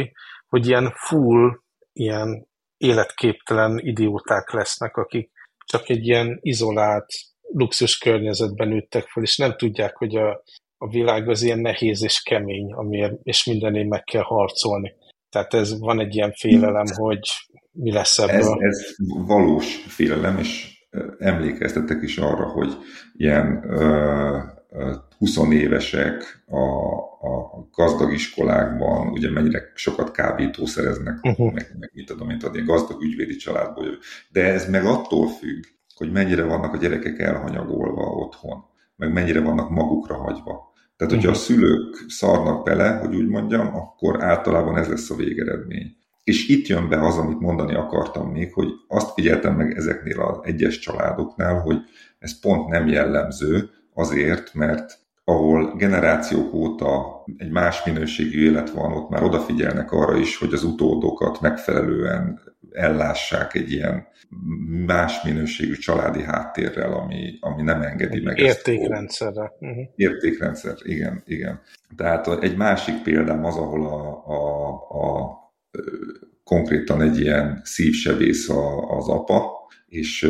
hogy ilyen full, ilyen életképtelen idióták lesznek, akik csak egy ilyen izolált, luxus környezetben nőttek fel, és nem tudják, hogy a, a világ az ilyen nehéz és kemény, amiért, és mindenért meg kell harcolni. Tehát ez van egy ilyen félelem, hogy mi lesz ebből. Ez, ez valós félelem, és emlékeztetek is arra, hogy ilyen uh, 20 évesek a, a gazdag iskolákban, ugye mennyire sokat kábítószereznek, uh-huh. meg, meg mit tudom én, tehát gazdag ügyvédi családból jövő. De ez meg attól függ, hogy mennyire vannak a gyerekek elhanyagolva otthon, meg mennyire vannak magukra hagyva. Tehát, hogyha a mhm. szülők szarnak bele, hogy úgy mondjam, akkor általában ez lesz a végeredmény. És itt jön be az, amit mondani akartam még, hogy azt figyeltem meg ezeknél az egyes családoknál, hogy ez pont nem jellemző, azért, mert ahol generációk óta egy más minőségű élet van, ott már odafigyelnek arra is, hogy az utódokat megfelelően ellássák egy ilyen más minőségű családi háttérrel, ami, ami nem engedi meg Értékrendszerre. Ezt. Uh-huh. Értékrendszer, igen, igen. Tehát egy másik példám az, ahol a, a, a konkrétan egy ilyen szívsebész az apa, és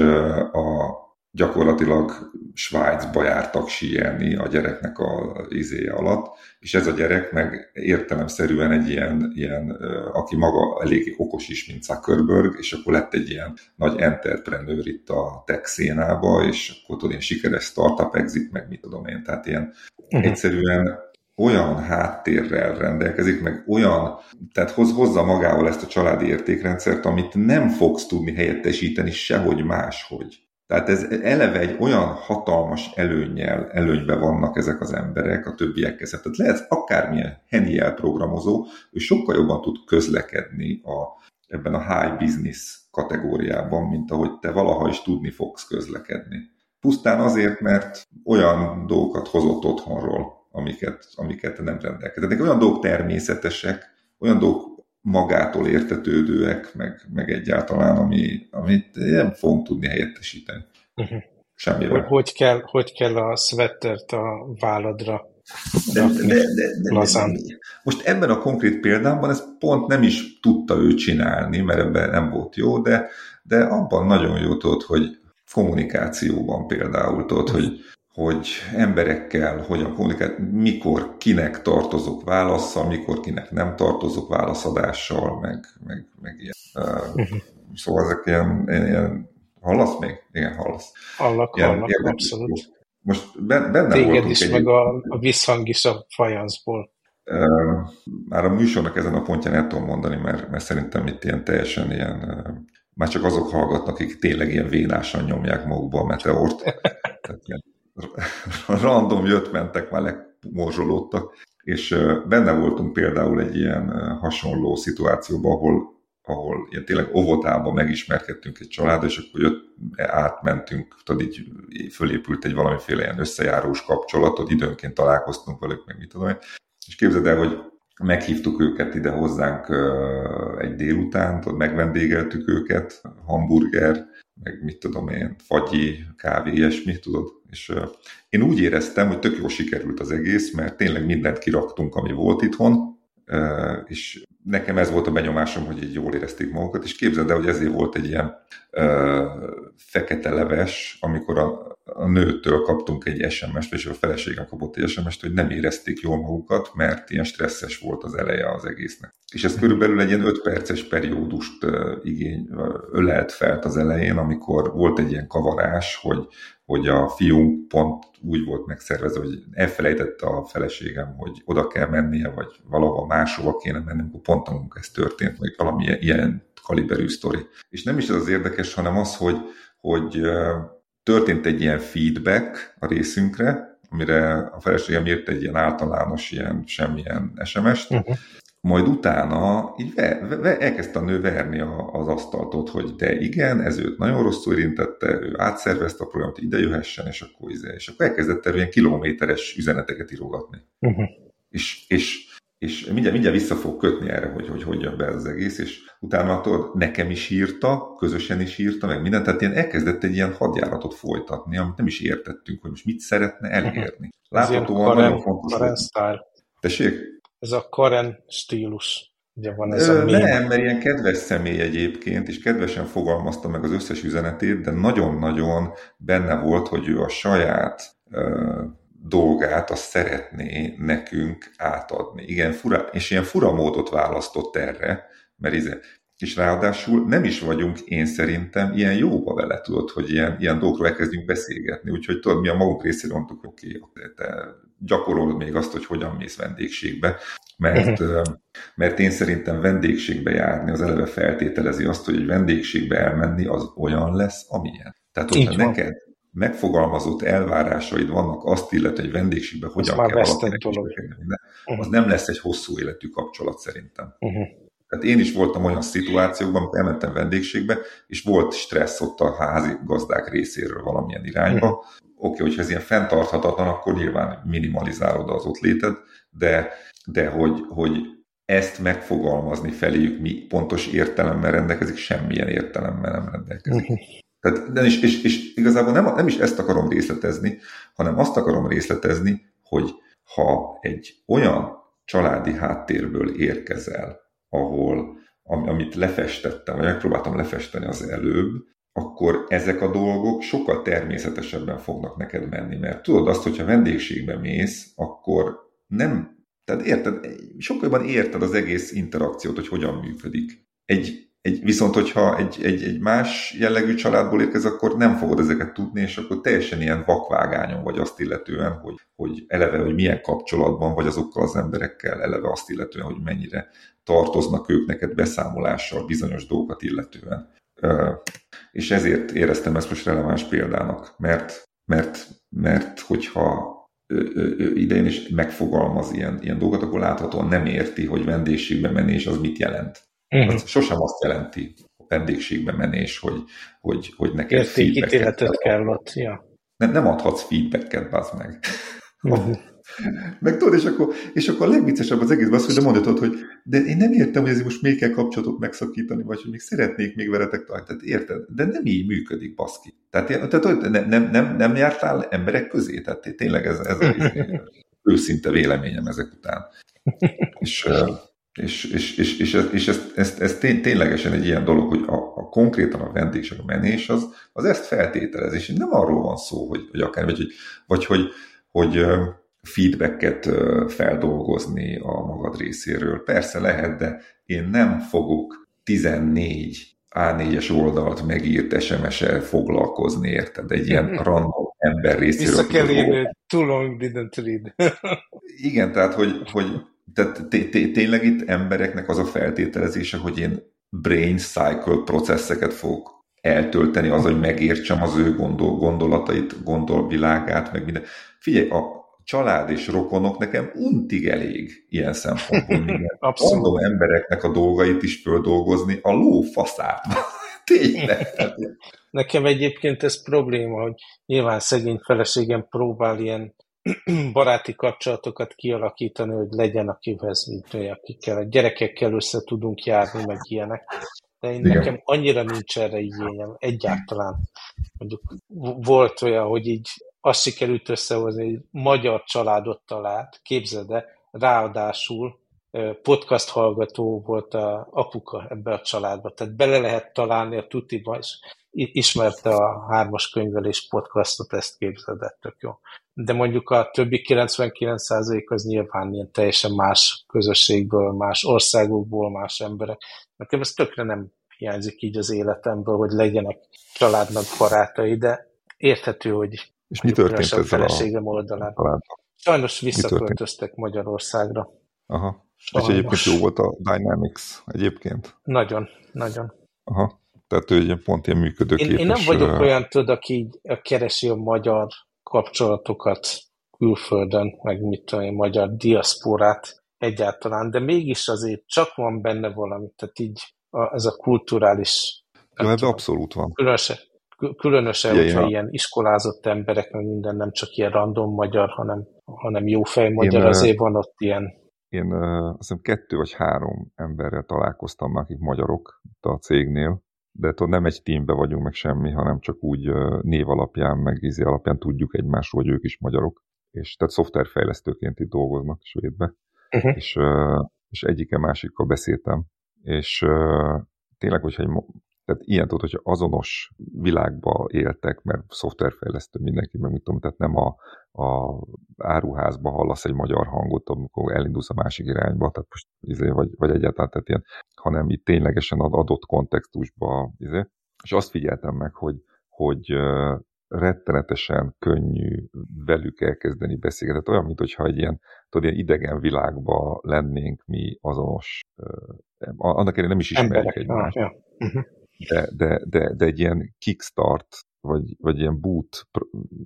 a, gyakorlatilag Svájcba jártak síelni a gyereknek a izéje alatt, és ez a gyerek meg értelemszerűen egy ilyen, ilyen aki maga elég okos is, mint Zuckerberg, és akkor lett egy ilyen nagy entrepreneur itt a tech szénába, és akkor tudod, ilyen sikeres startup exit, meg mit tudom én, tehát ilyen uh-huh. egyszerűen olyan háttérrel rendelkezik, meg olyan, tehát hoz, hozza magával ezt a családi értékrendszert, amit nem fogsz tudni helyettesíteni sehogy máshogy. Tehát ez eleve egy olyan hatalmas előnyel, előnybe vannak ezek az emberek a többiekkel. Tehát lehet akármilyen heniel programozó, ő sokkal jobban tud közlekedni a, ebben a high business kategóriában, mint ahogy te valaha is tudni fogsz közlekedni. Pusztán azért, mert olyan dolgokat hozott otthonról, amiket, amiket nem rendelkezik. Tehát olyan dolgok természetesek, olyan dolgok magától értetődőek, meg, meg egyáltalán, ami, amit nem fogunk tudni helyettesíteni. Uh-huh. Semmivel. Hogy, hogy, kell, hogy kell a sweatert a válladra de, de, de, de, de, Most ebben a konkrét példámban ezt pont nem is tudta ő csinálni, mert ebben nem volt jó, de, de abban nagyon jó tudod, hogy kommunikációban például tudod, hogy hogy emberekkel hogyan kommunikál, mikor kinek tartozok válaszsal, mikor kinek nem tartozok válaszadással, meg, meg, meg ilyen. Uh, szóval ezek ilyen, ilyen hallasz még? Igen, hallasz. Hallak, ilyen, hallak, ilyen, abszolút. Most benne Téged voltunk is, egy... meg a, a visszhang is a fajanszból. Uh, már a műsornak ezen a pontján el tudom mondani, mert, mert szerintem itt ilyen teljesen ilyen, uh, már csak azok hallgatnak, akik tényleg ilyen vénásan nyomják magukba a meteort. Tehát ilyen random jött, mentek, már legmorzsolódtak, és benne voltunk például egy ilyen hasonló szituációban, ahol ahol ilyen tényleg óvodában megismerkedtünk egy család, és akkor jött, átmentünk, tudod, így fölépült egy valamiféle ilyen összejárós kapcsolatot, időnként találkoztunk velük, meg mit tudom én. És képzeld el, hogy meghívtuk őket ide hozzánk egy délután, tudod, megvendégeltük őket, hamburger, meg mit tudom én, fagyi, kávé, ilyesmi, tudod. És én úgy éreztem, hogy tök jól sikerült az egész, mert tényleg mindent kiraktunk, ami volt itthon, és nekem ez volt a benyomásom, hogy így jól érezték magukat, és képzeld el, hogy ezért volt egy ilyen uh, fekete leves, amikor a, a nőtől kaptunk egy SMS-t, és a feleségem kapott egy SMS-t, hogy nem érezték jól magukat, mert ilyen stresszes volt az eleje az egésznek. És ez körülbelül egy ilyen 5 perces periódust uh, igény, uh, ölelt fel az elején, amikor volt egy ilyen kavarás, hogy hogy a fiunk pont úgy volt megszervezve, hogy elfelejtette a feleségem, hogy oda kell mennie, vagy valahol máshova kéne menni, akkor pont a ez történt, vagy valami ilyen kaliberű sztori. És nem is ez az érdekes, hanem az, hogy, hogy történt egy ilyen feedback a részünkre, amire a feleségem írt egy ilyen általános, ilyen semmilyen SMS-t, uh-huh majd utána így ve, ve, elkezdte a nő verni a, az asztaltot, hogy de igen, ez őt nagyon rosszul érintette, ő átszervezte a programot, ide jöhessen, és akkor, izé, és akkor elkezdett el ilyen kilométeres üzeneteket írogatni. Uh-huh. És, és, és mindjárt, mindjárt vissza fog kötni erre, hogy, hogy hogy jön be az egész, és utána tudod, nekem is írta, közösen is írta, meg mindent, tehát ilyen elkezdett egy ilyen hadjáratot folytatni, amit nem is értettünk, hogy most mit szeretne elérni. Láthatóan nagyon fontos. Tessék? ez a Karen stílus. Ugye van ez Ö, a nem, mert ilyen kedves személy egyébként, és kedvesen fogalmazta meg az összes üzenetét, de nagyon-nagyon benne volt, hogy ő a saját dolgát azt szeretné nekünk átadni. Igen, fura, és ilyen fura módot választott erre, mert izé, és ráadásul nem is vagyunk, én szerintem, ilyen jóba vele, tudod, hogy ilyen, ilyen dolgokról elkezdjünk beszélgetni. Úgyhogy tudod, mi a magunk részéről mondtuk, oké, okay, te gyakorolod még azt, hogy hogyan mész vendégségbe, mert, uh-huh. mert én szerintem vendégségbe járni az eleve feltételezi azt, hogy egy vendégségbe elmenni az olyan lesz, amilyen. Tehát, hogyha neked megfogalmazott elvárásaid vannak azt illetve egy vendégségbe hogyan kell valakinek uh-huh. az nem lesz egy hosszú életű kapcsolat szerintem. Uh-huh. Tehát én is voltam olyan szituációkban, amikor elmentem vendégségbe, és volt stressz ott a házi gazdák részéről valamilyen irányba. Uh-huh. Oké, okay, hogyha ez ilyen fenntarthatatlan, akkor nyilván minimalizálod az ott léted, de, de hogy, hogy ezt megfogalmazni feléjük mi pontos értelemmel rendelkezik, semmilyen értelemmel nem rendelkezik. Uh-huh. Tehát, de és, és, és igazából nem, nem is ezt akarom részletezni, hanem azt akarom részletezni, hogy ha egy olyan családi háttérből érkezel, ahol amit lefestettem, vagy megpróbáltam lefesteni az előbb, akkor ezek a dolgok sokkal természetesebben fognak neked menni, mert tudod azt, hogyha vendégségbe mész, akkor nem, tehát érted, sokkal jobban érted az egész interakciót, hogy hogyan működik. Egy, egy, viszont, hogyha egy, egy, egy más jellegű családból érkez, akkor nem fogod ezeket tudni, és akkor teljesen ilyen vakvágányon vagy azt illetően, hogy, hogy eleve, hogy milyen kapcsolatban vagy azokkal az emberekkel, eleve azt illetően, hogy mennyire tartoznak ők neked beszámolással bizonyos dolgokat illetően. És ezért éreztem ezt most releváns példának, mert, mert, mert hogyha idején is megfogalmaz ilyen, ilyen dolgokat, akkor láthatóan nem érti, hogy vendégségbe menés az mit jelent. Az sosem azt jelenti, a vendégségbe menés, hogy, hogy, hogy neked Értékítéletet kell ott, ja. Nem, nem adhatsz feedbacket, bazd meg. Uh-huh. Meg tudod, és akkor, és akkor a legviccesebb az egész az, hogy de mondhatod, hogy de én nem értem, hogy ez most még kell kapcsolatot megszakítani, vagy hogy még szeretnék még veletek tartani. Tehát érted? De nem így működik, baszki. Tehát, tehát nem, nem, nem, nem jártál emberek közé, tehát tényleg ez, ez az őszinte véleményem ezek után. És, és, és, és, és, ez, és ez, ez, ez ténylegesen egy ilyen dolog, hogy a, a konkrétan a vendégség, a menés, az, az ezt feltételez, és nem arról van szó, hogy, hogy akár, vagy hogy, vagy hogy, hogy feedbacket feldolgozni a magad részéről. Persze lehet, de én nem fogok 14 A4-es oldalt megírt SMS-el foglalkozni, érted? Egy ilyen random ember részéről. Vissza kell írni, too long didn't read. Igen, tehát, hogy, hogy tehát tényleg itt embereknek az a feltételezése, hogy én brain cycle processzeket fogok eltölteni az, hogy megértsem az ő gondol, gondolatait, gondolvilágát, meg minden. Figyelj, a, család és rokonok nekem untig elég ilyen szempontból. Abszolút. embereknek a dolgait is földolgozni a ló faszát. Tényleg. Nekem egyébként ez probléma, hogy nyilván szegény feleségem próbál ilyen baráti kapcsolatokat kialakítani, hogy legyen akihez, mint akikkel, a gyerekekkel össze tudunk járni, meg ilyenek. De én Igen. nekem annyira nincs erre igényem, egyáltalán. Mondjuk volt olyan, hogy így azt sikerült összehozni, hogy magyar családot talált, képzeld el, ráadásul podcast hallgató volt a apuka ebbe a családba, tehát bele lehet találni a tutiba, és ismerte a hármas könyvelés podcastot, ezt képzeld el, tök jó. De mondjuk a többi 99% az nyilván ilyen teljesen más közösségből, más országokból, más emberek. Nekem ez tökre nem hiányzik így az életemből, hogy legyenek családnak barátai, de érthető, hogy és mi történt ezzel a feleségem oldalán. Sajnos visszaköltöztek Magyarországra. Aha. Sajnos. És egyébként jó volt a Dynamics egyébként? Nagyon, nagyon. Aha. Tehát ő pont ilyen működőképes. Én, én nem vagyok olyan, tudod, aki keresi a magyar kapcsolatokat külföldön, meg mit tudom én, magyar diaszporát egyáltalán, de mégis azért csak van benne valami, tehát így a, ez a kulturális... Jó, ez abszolút van. Különösen, különösen hogyha ja. ilyen iskolázott emberek, meg minden nem csak ilyen random magyar, hanem, hanem jó fej magyar, én, azért van ott ilyen... Én azt hiszem kettő vagy három emberrel találkoztam, akik magyarok a cégnél, de tudod, nem egy teambe vagyunk meg semmi, hanem csak úgy név alapján, meg ízi alapján tudjuk egymásról, hogy ők is magyarok, és tehát szoftverfejlesztőként itt dolgoznak Svédbe, uh-huh. és, és egyike másikkal beszéltem, és tényleg, hogyha egy, tehát ilyen tudod, hogyha azonos világba éltek, mert szoftverfejlesztő mindenki, meg mit tudom, tehát nem a, a áruházba hallasz egy magyar hangot, amikor elindulsz a másik irányba, tehát most, izé, vagy, vagy egyáltalán, tehát ilyen, hanem itt ténylegesen az adott kontextusba, izé, és azt figyeltem meg, hogy, hogy rettenetesen könnyű velük elkezdeni beszélgetni. Tehát olyan, mintha egy ilyen, tudod, ilyen idegen világba lennénk mi azonos, annak ellenére nem is ismerjük Emberek. egymást. Ah, ja. uh-huh. De, de, de, de egy ilyen kickstart, vagy, vagy ilyen boot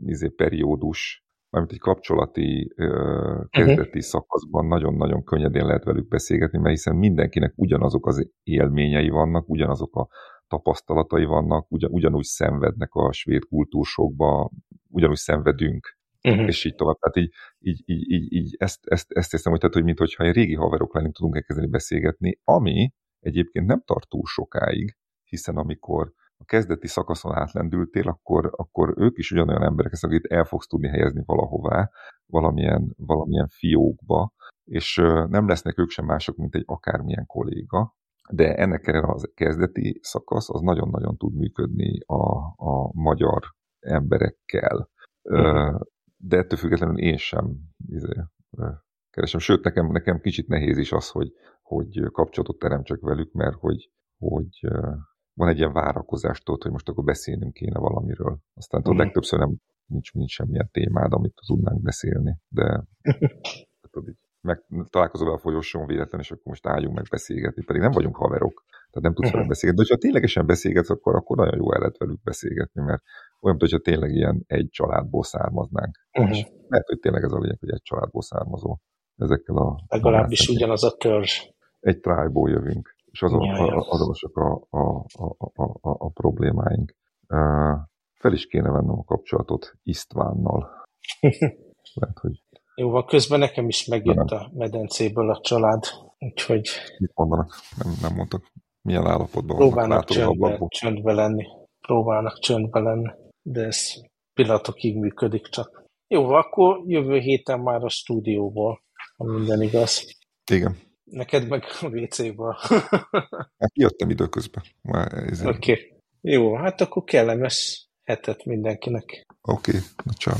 izé, periódus, mármint egy kapcsolati uh, kezdeti uh-huh. szakaszban nagyon-nagyon könnyedén lehet velük beszélgetni, mert hiszen mindenkinek ugyanazok az élményei vannak, ugyanazok a tapasztalatai vannak, ugyan, ugyanúgy szenvednek a svéd kultúrsokba, ugyanúgy szenvedünk, uh-huh. és így tovább. Tehát így, így, így, így, így ezt, ezt, ezt hiszem, hogy, tehát, hogy mintha egy régi haverok lennénk, tudunk elkezdeni beszélgetni, ami egyébként nem tart túl sokáig, hiszen amikor a kezdeti szakaszon átlendültél, akkor, akkor ők is ugyanolyan emberek, akik el fogsz tudni helyezni valahová, valamilyen, valamilyen fiókba, és nem lesznek ők sem mások, mint egy akármilyen kolléga, de ennek ellenére az kezdeti szakasz az nagyon-nagyon tud működni a, a magyar emberekkel. Uh-huh. De ettől függetlenül én sem izé, keresem. Sőt, nekem, nekem kicsit nehéz is az, hogy, hogy kapcsolatot teremtsek velük, mert hogy, hogy van egy ilyen várakozástól, hogy most akkor beszélnünk kéne valamiről. Aztán uh-huh. legtöbbször nem nincs, nincs semmilyen témád, amit tudnánk beszélni, de tudod, meg találkozol a folyosón véletlen, és akkor most álljunk meg beszélgetni, pedig nem vagyunk haverok, tehát nem tudsz uh-huh. velük beszélgetni. De ha ténylegesen beszélgetsz, akkor, akkor nagyon jó el lehet velük beszélgetni, mert olyan, hogyha tényleg ilyen egy családból származnánk. Uh-huh. És lehet, hogy tényleg ez a lényeg, hogy egy családból származó ezekkel a... Legalábbis ugyanaz a törzs. Egy trájból jövünk, és azon, ja, a, azonosak a, a, a, a, a, problémáink. Fel is kéne vennem a kapcsolatot Istvánnal. Lehet, hogy jó van, közben nekem is megjött a medencéből a család, úgyhogy... Mit mondanak? Nem, nem mondtak. Milyen állapotban Próbálnak csöndbe, csöndbe lenni. Próbálnak csöndbe lenni, de ez pillanatokig működik csak. Jó, akkor jövő héten már a stúdióból, ha minden igaz. Igen. Neked meg a WC-ból. hát jöttem időközben. Oké. Okay. Jó, hát akkor kellemes hetet mindenkinek. Oké, okay. ciao.